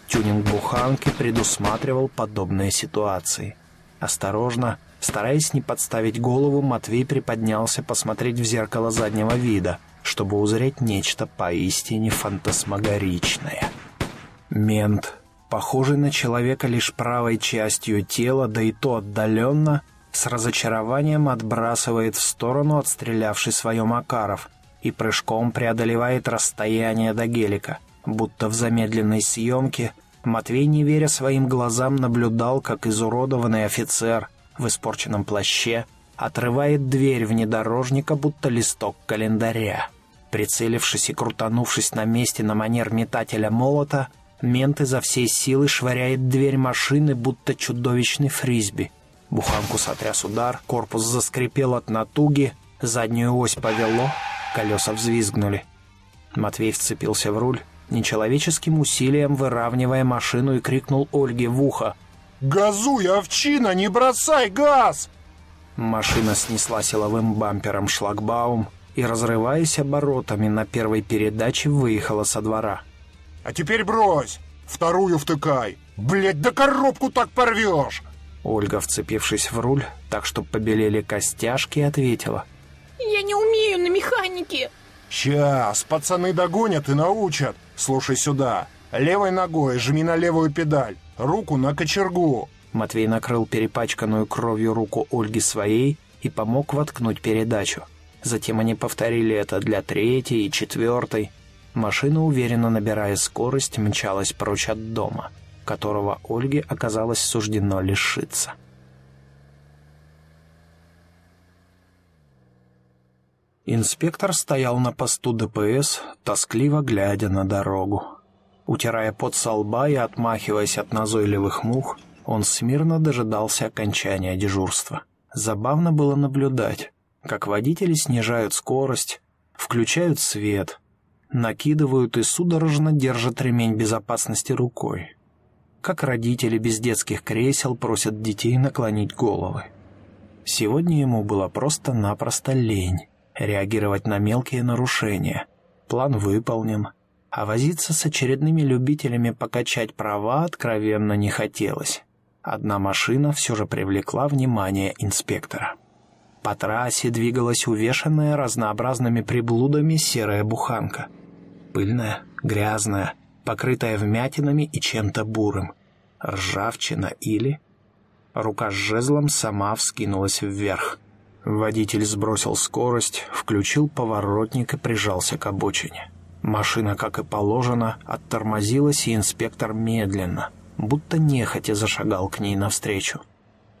Тюнинг буханки предусматривал подобные ситуации. Осторожно, стараясь не подставить голову, Матвей приподнялся посмотреть в зеркало заднего вида, чтобы узреть нечто поистине фантасмагоричное. Мент, похожий на человека лишь правой частью тела, да и то отдаленно, с разочарованием отбрасывает в сторону отстрелявший свое Макаров и прыжком преодолевает расстояние до гелика, будто в замедленной съемке Матвей, не веря своим глазам, наблюдал, как изуродованный офицер в испорченном плаще отрывает дверь внедорожника, будто листок календаря. Прицелившись и крутанувшись на месте на манер метателя молота, мент изо всей силы швыряет дверь машины, будто чудовищный фрисби. Буханку сотряс удар, корпус заскрипел от натуги, заднюю ось повело, колеса взвизгнули. Матвей вцепился в руль, нечеловеческим усилием выравнивая машину и крикнул Ольге в ухо. «Газуй, овчина, не бросай газ!» Машина снесла силовым бампером шлагбаум и, разрываясь оборотами на первой передаче, выехала со двора. «А теперь брось! Вторую втыкай! Блядь, да коробку так порвешь!» Ольга, вцепившись в руль, так что побелели костяшки, ответила. Я не умею на механике. «Сейчас, пацаны догонят и научат. Слушай сюда. Левой ногой жми на левую педаль, руку на кочергу». Матвей накрыл перепачканную кровью руку Ольги своей и помог воткнуть передачу. Затем они повторили это для третьей и четвертой. Машина, уверенно набирая скорость, мчалась прочь от дома, которого Ольге оказалось суждено лишиться. Инспектор стоял на посту ДПС, тоскливо глядя на дорогу. Утирая пот со лба и отмахиваясь от назойливых мух, он смирно дожидался окончания дежурства. Забавно было наблюдать, как водители снижают скорость, включают свет, накидывают и судорожно держат ремень безопасности рукой. Как родители без детских кресел просят детей наклонить головы. Сегодня ему было просто-напросто лень реагировать на мелкие нарушения. План выполнен, а возиться с очередными любителями покачать права откровенно не хотелось. Одна машина все же привлекла внимание инспектора. По трассе двигалась увешанная разнообразными приблудами серая буханка. Пыльная, грязная, покрытая вмятинами и чем-то бурым. Ржавчина или... Рука с жезлом сама вскинулась вверх. Водитель сбросил скорость, включил поворотник и прижался к обочине. Машина, как и положено, оттормозилась, и инспектор медленно, будто нехотя зашагал к ней навстречу.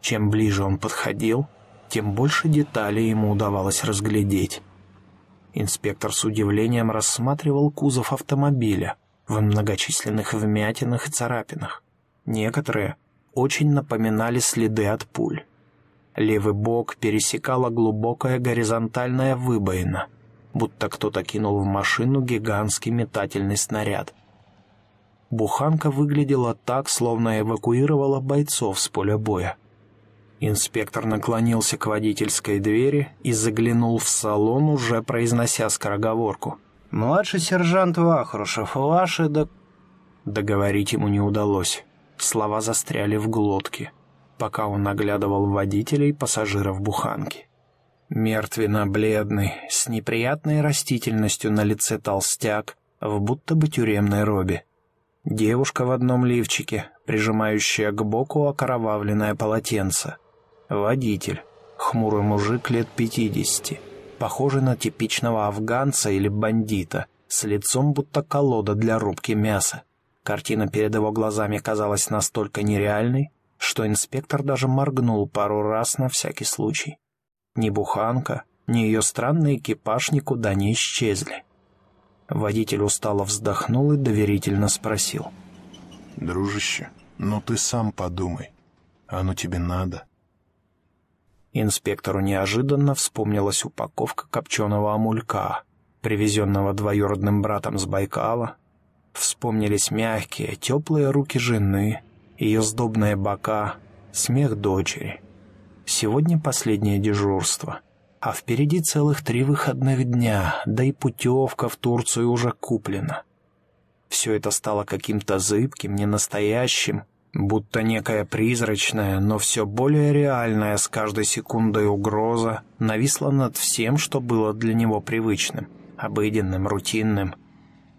Чем ближе он подходил, тем больше деталей ему удавалось разглядеть. Инспектор с удивлением рассматривал кузов автомобиля в многочисленных вмятинах и царапинах. Некоторые очень напоминали следы от пуль. Левый бок пересекала глубокая горизонтальная выбоина, будто кто-то кинул в машину гигантский метательный снаряд. Буханка выглядела так, словно эвакуировала бойцов с поля боя. Инспектор наклонился к водительской двери и заглянул в салон, уже произнося скороговорку. «Младший сержант Вахрушев, ваши до...» Договорить ему не удалось. Слова застряли в глотке пока он оглядывал водителей пассажиров буханки. Мертвенно-бледный, с неприятной растительностью на лице толстяк, в будто бы тюремной робе. Девушка в одном лифчике, прижимающая к боку окровавленное полотенце. Водитель, хмурый мужик лет пятидесяти, похожий на типичного афганца или бандита, с лицом будто колода для рубки мяса. Картина перед его глазами казалась настолько нереальной, что инспектор даже моргнул пару раз на всякий случай. Ни буханка, ни ее странный экипаж никуда не исчезли. Водитель устало вздохнул и доверительно спросил. «Дружище, ну ты сам подумай. Оно тебе надо?» Инспектору неожиданно вспомнилась упаковка копченого амулька, привезенного двоюродным братом с Байкала. Вспомнились мягкие, теплые руки жены — ее сдобные бока, смех дочери. Сегодня последнее дежурство, а впереди целых три выходных дня, да и путевка в Турцию уже куплена. Все это стало каким-то зыбким, ненастоящим, будто некая призрачная, но все более реальная с каждой секундой угроза нависла над всем, что было для него привычным, обыденным, рутинным,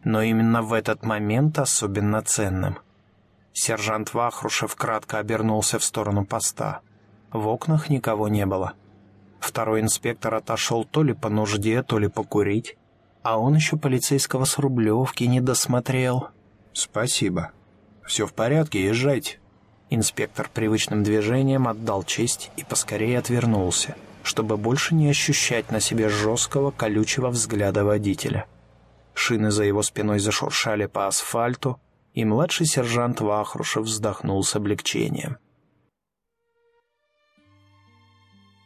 но именно в этот момент особенно ценным — Сержант Вахрушев кратко обернулся в сторону поста. В окнах никого не было. Второй инспектор отошел то ли по нужде, то ли покурить, а он еще полицейского с Рублевки не досмотрел. «Спасибо. Все в порядке, езжайте». Инспектор привычным движением отдал честь и поскорее отвернулся, чтобы больше не ощущать на себе жесткого, колючего взгляда водителя. Шины за его спиной зашуршали по асфальту, и младший сержант Вахрушев вздохнул с облегчением.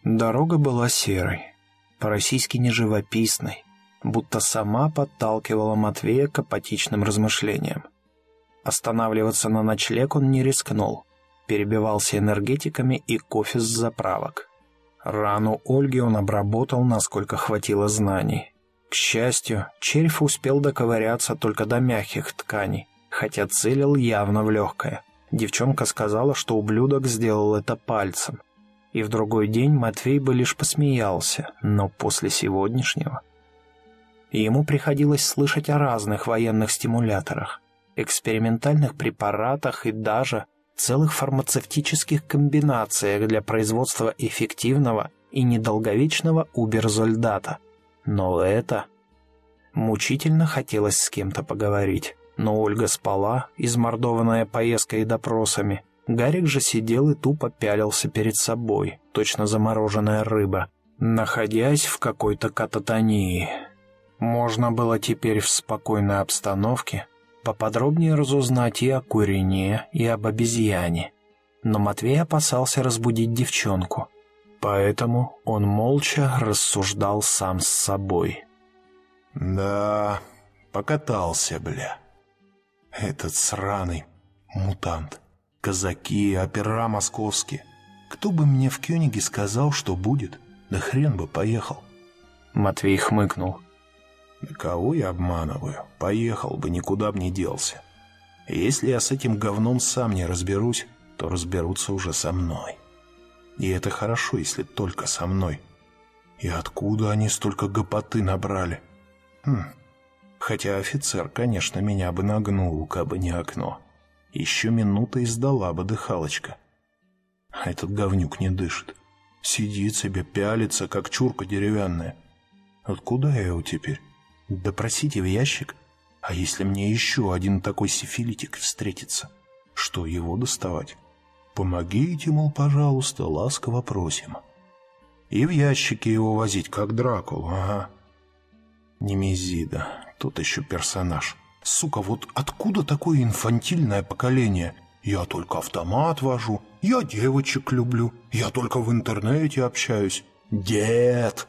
Дорога была серой, по-российски неживописной, будто сама подталкивала Матвея к апатичным размышлениям. Останавливаться на ночлег он не рискнул, перебивался энергетиками и кофе с заправок. Рану Ольги он обработал, насколько хватило знаний. К счастью, червь успел доковыряться только до мягких тканей, хотя целил явно в легкое. Девчонка сказала, что ублюдок сделал это пальцем. И в другой день Матвей бы лишь посмеялся, но после сегодняшнего... Ему приходилось слышать о разных военных стимуляторах, экспериментальных препаратах и даже целых фармацевтических комбинациях для производства эффективного и недолговечного уберзольдата. Но это... Мучительно хотелось с кем-то поговорить. Но Ольга спала, измордованная поездкой и допросами. Гарик же сидел и тупо пялился перед собой, точно замороженная рыба, находясь в какой-то кататонии. Можно было теперь в спокойной обстановке поподробнее разузнать и о курине, и об обезьяне. Но Матвей опасался разбудить девчонку, поэтому он молча рассуждал сам с собой. «Да, покатался, бля». Этот сраный мутант. Казаки, опера московские. Кто бы мне в Кёниге сказал, что будет? Да хрен бы поехал. Матвей хмыкнул. Да кого я обманываю? Поехал бы, никуда бы не делся. Если я с этим говном сам не разберусь, то разберутся уже со мной. И это хорошо, если только со мной. И откуда они столько гопоты набрали? Хм, Хотя офицер, конечно, меня бы нагнул, кабы не окно. Еще минута и сдала бы дыхалочка. А этот говнюк не дышит. Сидит себе, пялится, как чурка деревянная. Откуда я его теперь? Допросите в ящик? А если мне еще один такой сифилитик встретится? Что, его доставать? Помогите, мол, пожалуйста, ласково просим. И в ящике его возить, как Дракулу, ага. Немезида, тот еще персонаж. Сука, вот откуда такое инфантильное поколение? Я только автомат вожу, я девочек люблю, я только в интернете общаюсь. Дед!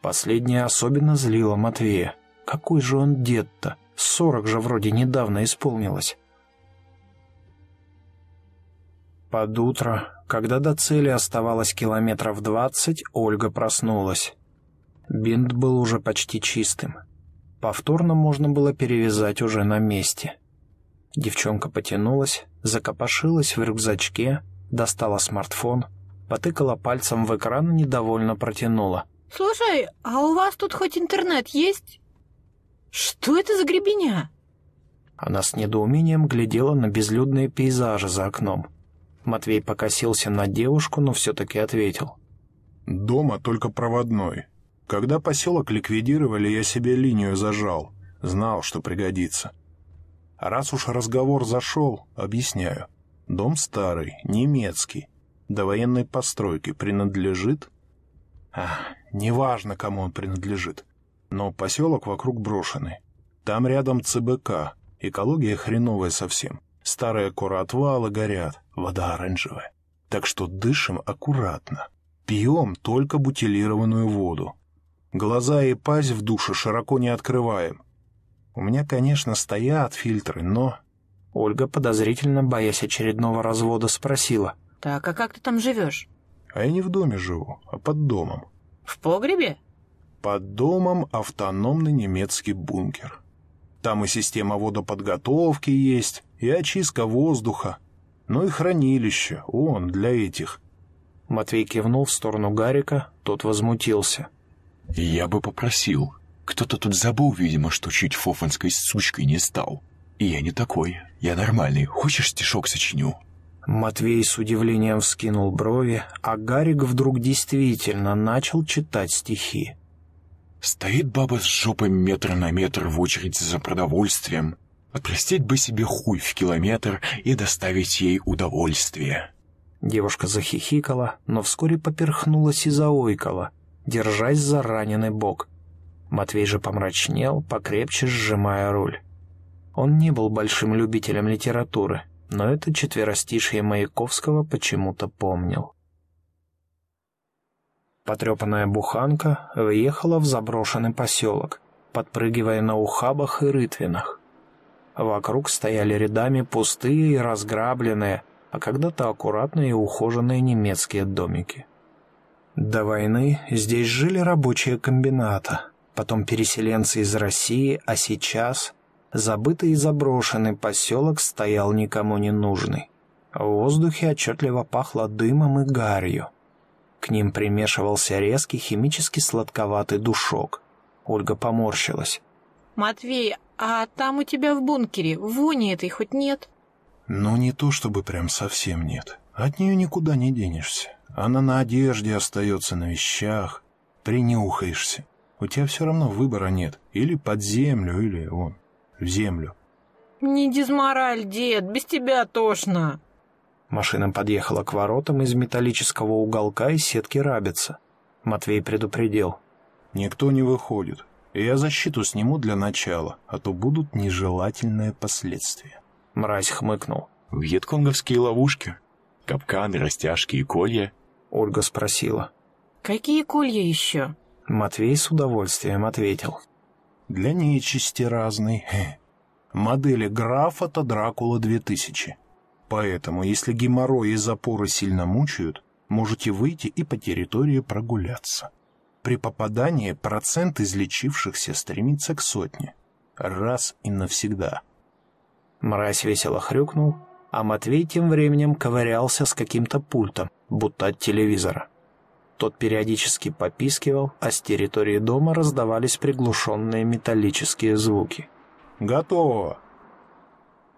Последнее особенно злило Матвея. Какой же он дед-то? Сорок же вроде недавно исполнилось. Под утро, когда до цели оставалось километров двадцать, Ольга проснулась. Бинт был уже почти чистым. Повторно можно было перевязать уже на месте. Девчонка потянулась, закопошилась в рюкзачке, достала смартфон, потыкала пальцем в экран и недовольно протянула. «Слушай, а у вас тут хоть интернет есть?» «Что это за гребеня?» Она с недоумением глядела на безлюдные пейзажи за окном. Матвей покосился на девушку, но все-таки ответил. «Дома только проводной. Когда поселок ликвидировали, я себе линию зажал. Знал, что пригодится. Раз уж разговор зашел, объясняю. Дом старый, немецкий, до военной постройки принадлежит... А, неважно, кому он принадлежит. Но поселок вокруг брошенный. Там рядом ЦБК, экология хреновая совсем. Старые куроотвалы горят, вода оранжевая. Так что дышим аккуратно. Пьем только бутилированную воду. Глаза и пасть в душе широко не открываем. У меня, конечно, стоят фильтры, но...» Ольга, подозрительно боясь очередного развода, спросила. «Так, а как ты там живешь?» «А я не в доме живу, а под домом». «В погребе?» «Под домом автономный немецкий бункер. Там и система водоподготовки есть, и очистка воздуха, ну и хранилище, он, для этих». Матвей кивнул в сторону Гарика, тот возмутился. «Я бы попросил, кто-то тут забыл, видимо, что чуть фофанской сучкой не стал. И я не такой. Я нормальный. Хочешь стишок сочиню?» Матвей с удивлением вскинул брови, а Гарик вдруг действительно начал читать стихи. «Стоит баба с жопой метр на метр в очереди за продовольствием. Отрастить бы себе хуй в километр и доставить ей удовольствие». Девушка захихикала, но вскоре поперхнулась и заойкала, держась за раненый бок. Матвей же помрачнел, покрепче сжимая руль. Он не был большим любителем литературы, но это четверостишье Маяковского почему-то помнил. Потрепанная буханка въехала в заброшенный поселок, подпрыгивая на ухабах и рытвинах. Вокруг стояли рядами пустые и разграбленные, а когда-то аккуратные и ухоженные немецкие домики. До войны здесь жили рабочие комбината, потом переселенцы из России, а сейчас забытый и заброшенный поселок стоял никому не нужный. В воздухе отчетливо пахло дымом и гарью. К ним примешивался резкий химически сладковатый душок. Ольга поморщилась. «Матвей, а там у тебя в бункере вони этой хоть нет?» «Ну, не то чтобы прям совсем нет. От нее никуда не денешься. Она на одежде остается, на вещах. Принюхаешься. У тебя все равно выбора нет. Или под землю, или вон, в землю. Не дизмораль, дед, без тебя тошно. Машина подъехала к воротам из металлического уголка и сетки рабица. Матвей предупредил. Никто не выходит. Я защиту сниму для начала, а то будут нежелательные последствия. Мразь хмыкнул. Вьетконговские ловушки. Капканы, растяжки и колья. Ольга спросила. Какие колья еще? Матвей с удовольствием ответил. «Для нечисти разной. Модели графа-то Дракула 2000. Поэтому, если геморрой и запоры сильно мучают, можете выйти и по территории прогуляться. При попадании процент излечившихся стремится к сотне. Раз и навсегда». Мразь весело хрюкнул, а Матвей тем временем ковырялся с каким-то пультом, будто от телевизора. Тот периодически попискивал, а с территории дома раздавались приглушенные металлические звуки. «Готово!»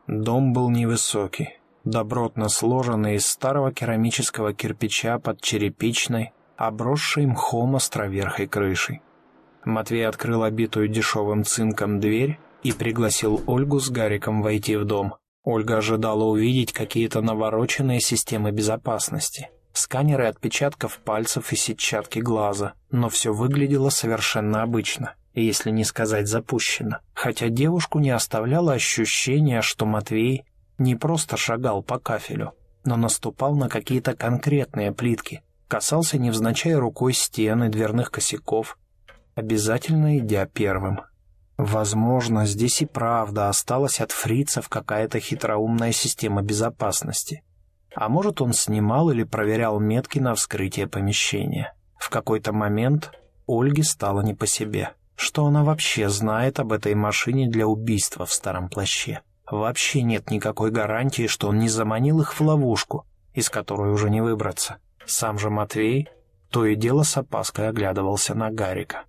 Дом был невысокий, добротно сложенный из старого керамического кирпича под черепичной, обросшей мхом островерхой крышей. Матвей открыл обитую дешевым цинком дверь и пригласил Ольгу с Гариком войти в дом. Ольга ожидала увидеть какие-то навороченные системы безопасности, сканеры отпечатков пальцев и сетчатки глаза, но все выглядело совершенно обычно, если не сказать запущено, хотя девушку не оставляло ощущение, что Матвей не просто шагал по кафелю, но наступал на какие-то конкретные плитки, касался невзначай рукой стены, дверных косяков, обязательно идя первым. Возможно, здесь и правда осталась от фрицев какая-то хитроумная система безопасности. А может, он снимал или проверял метки на вскрытие помещения. В какой-то момент Ольге стало не по себе. Что она вообще знает об этой машине для убийства в старом плаще? Вообще нет никакой гарантии, что он не заманил их в ловушку, из которой уже не выбраться. Сам же Матвей то и дело с опаской оглядывался на Гарика.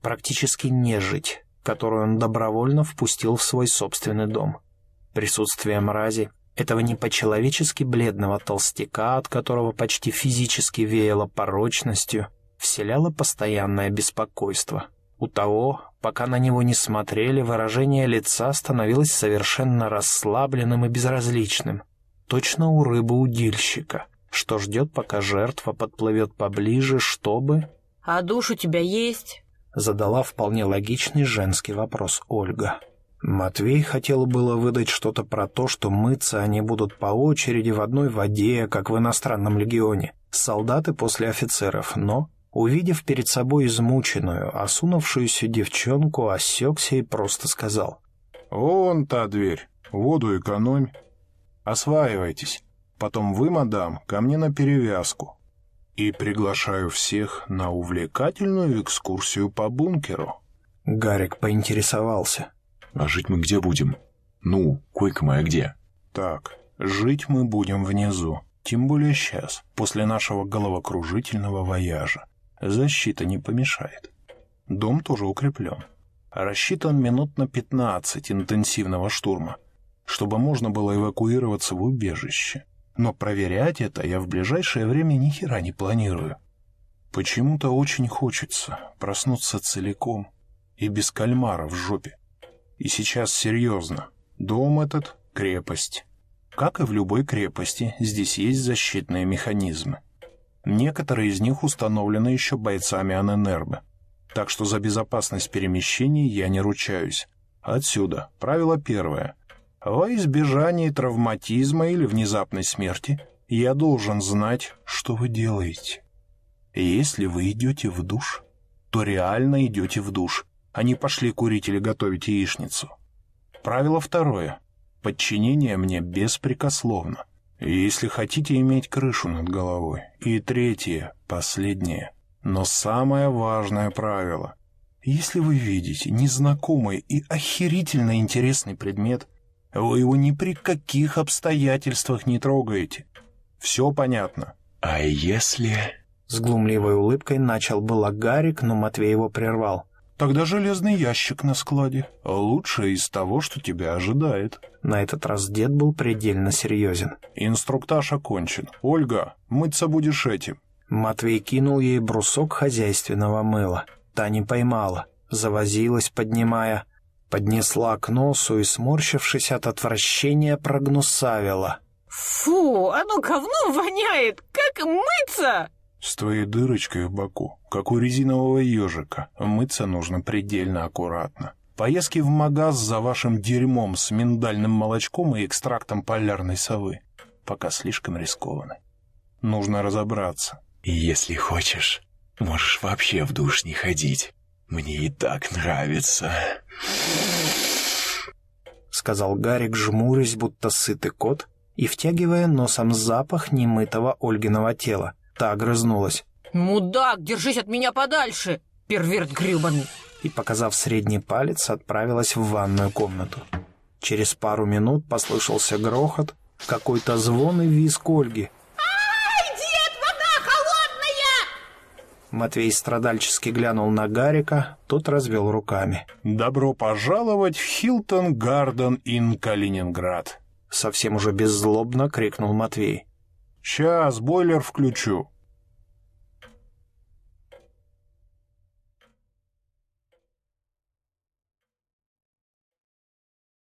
Практически нежить которую он добровольно впустил в свой собственный дом. Присутствие мрази, этого не по-человечески бледного толстяка, от которого почти физически веяло порочностью, вселяло постоянное беспокойство. У того, пока на него не смотрели, выражение лица становилось совершенно расслабленным и безразличным, точно у рыбы-удильщика, что ждет, пока жертва подплывет поближе, чтобы... «А душ у тебя есть?» Задала вполне логичный женский вопрос Ольга. Матвей хотел было выдать что-то про то, что мыться они будут по очереди в одной воде, как в иностранном легионе, солдаты после офицеров, но, увидев перед собой измученную, осунувшуюся девчонку, осекся и просто сказал. «Вон та дверь, воду экономь. Осваивайтесь. Потом вы, мадам, ко мне на перевязку и приглашаю всех на увлекательную экскурсию по бункеру». Гарик поинтересовался. «А жить мы где будем? Ну, койка моя где?» «Так, жить мы будем внизу. Тем более сейчас, после нашего головокружительного вояжа. Защита не помешает. Дом тоже укреплен. Рассчитан минут на 15 интенсивного штурма, чтобы можно было эвакуироваться в убежище но проверять это я в ближайшее время ни хера не планирую. Почему-то очень хочется проснуться целиком и без кальмара в жопе. И сейчас серьезно. Дом этот — крепость. Как и в любой крепости, здесь есть защитные механизмы. Некоторые из них установлены еще бойцами Аненербе. Так что за безопасность перемещений я не ручаюсь. Отсюда правило первое. Во избежание травматизма или внезапной смерти я должен знать, что вы делаете. Если вы идете в душ, то реально идете в душ, не пошли курить или готовить яичницу. Правило второе. Подчинение мне беспрекословно. Если хотите иметь крышу над головой. И третье, последнее, но самое важное правило. Если вы видите незнакомый и охерительно интересный предмет – вы его ни при каких обстоятельствах не трогаете. Все понятно. А если... С глумливой улыбкой начал было Гарик, но Матвей его прервал. Тогда железный ящик на складе. Лучшее из того, что тебя ожидает. На этот раз дед был предельно серьезен. Инструктаж окончен. Ольга, мыться будешь этим. Матвей кинул ей брусок хозяйственного мыла. Та не поймала. Завозилась, поднимая поднесла к носу и, сморщившись от отвращения, прогнусавила. «Фу, оно говно воняет! Как мыться?» «С твоей дырочкой в боку, как у резинового ежика, мыться нужно предельно аккуратно. Поездки в магаз за вашим дерьмом с миндальным молочком и экстрактом полярной совы пока слишком рискованы. Нужно разобраться». «Если хочешь, можешь вообще в душ не ходить». Мне и так нравится. Сказал Гарик, жмурясь, будто сытый кот, и втягивая носом запах немытого Ольгиного тела. Та огрызнулась. «Мудак, держись от меня подальше, перверт гребаный!» И, показав средний палец, отправилась в ванную комнату. Через пару минут послышался грохот, какой-то звон и визг Ольги. «Ай, дед, вода холодная!» Матвей страдальчески глянул на Гарика, тот развел руками. «Добро пожаловать в Хилтон Гарден ин Калининград!» Совсем уже беззлобно крикнул Матвей. «Сейчас бойлер включу!»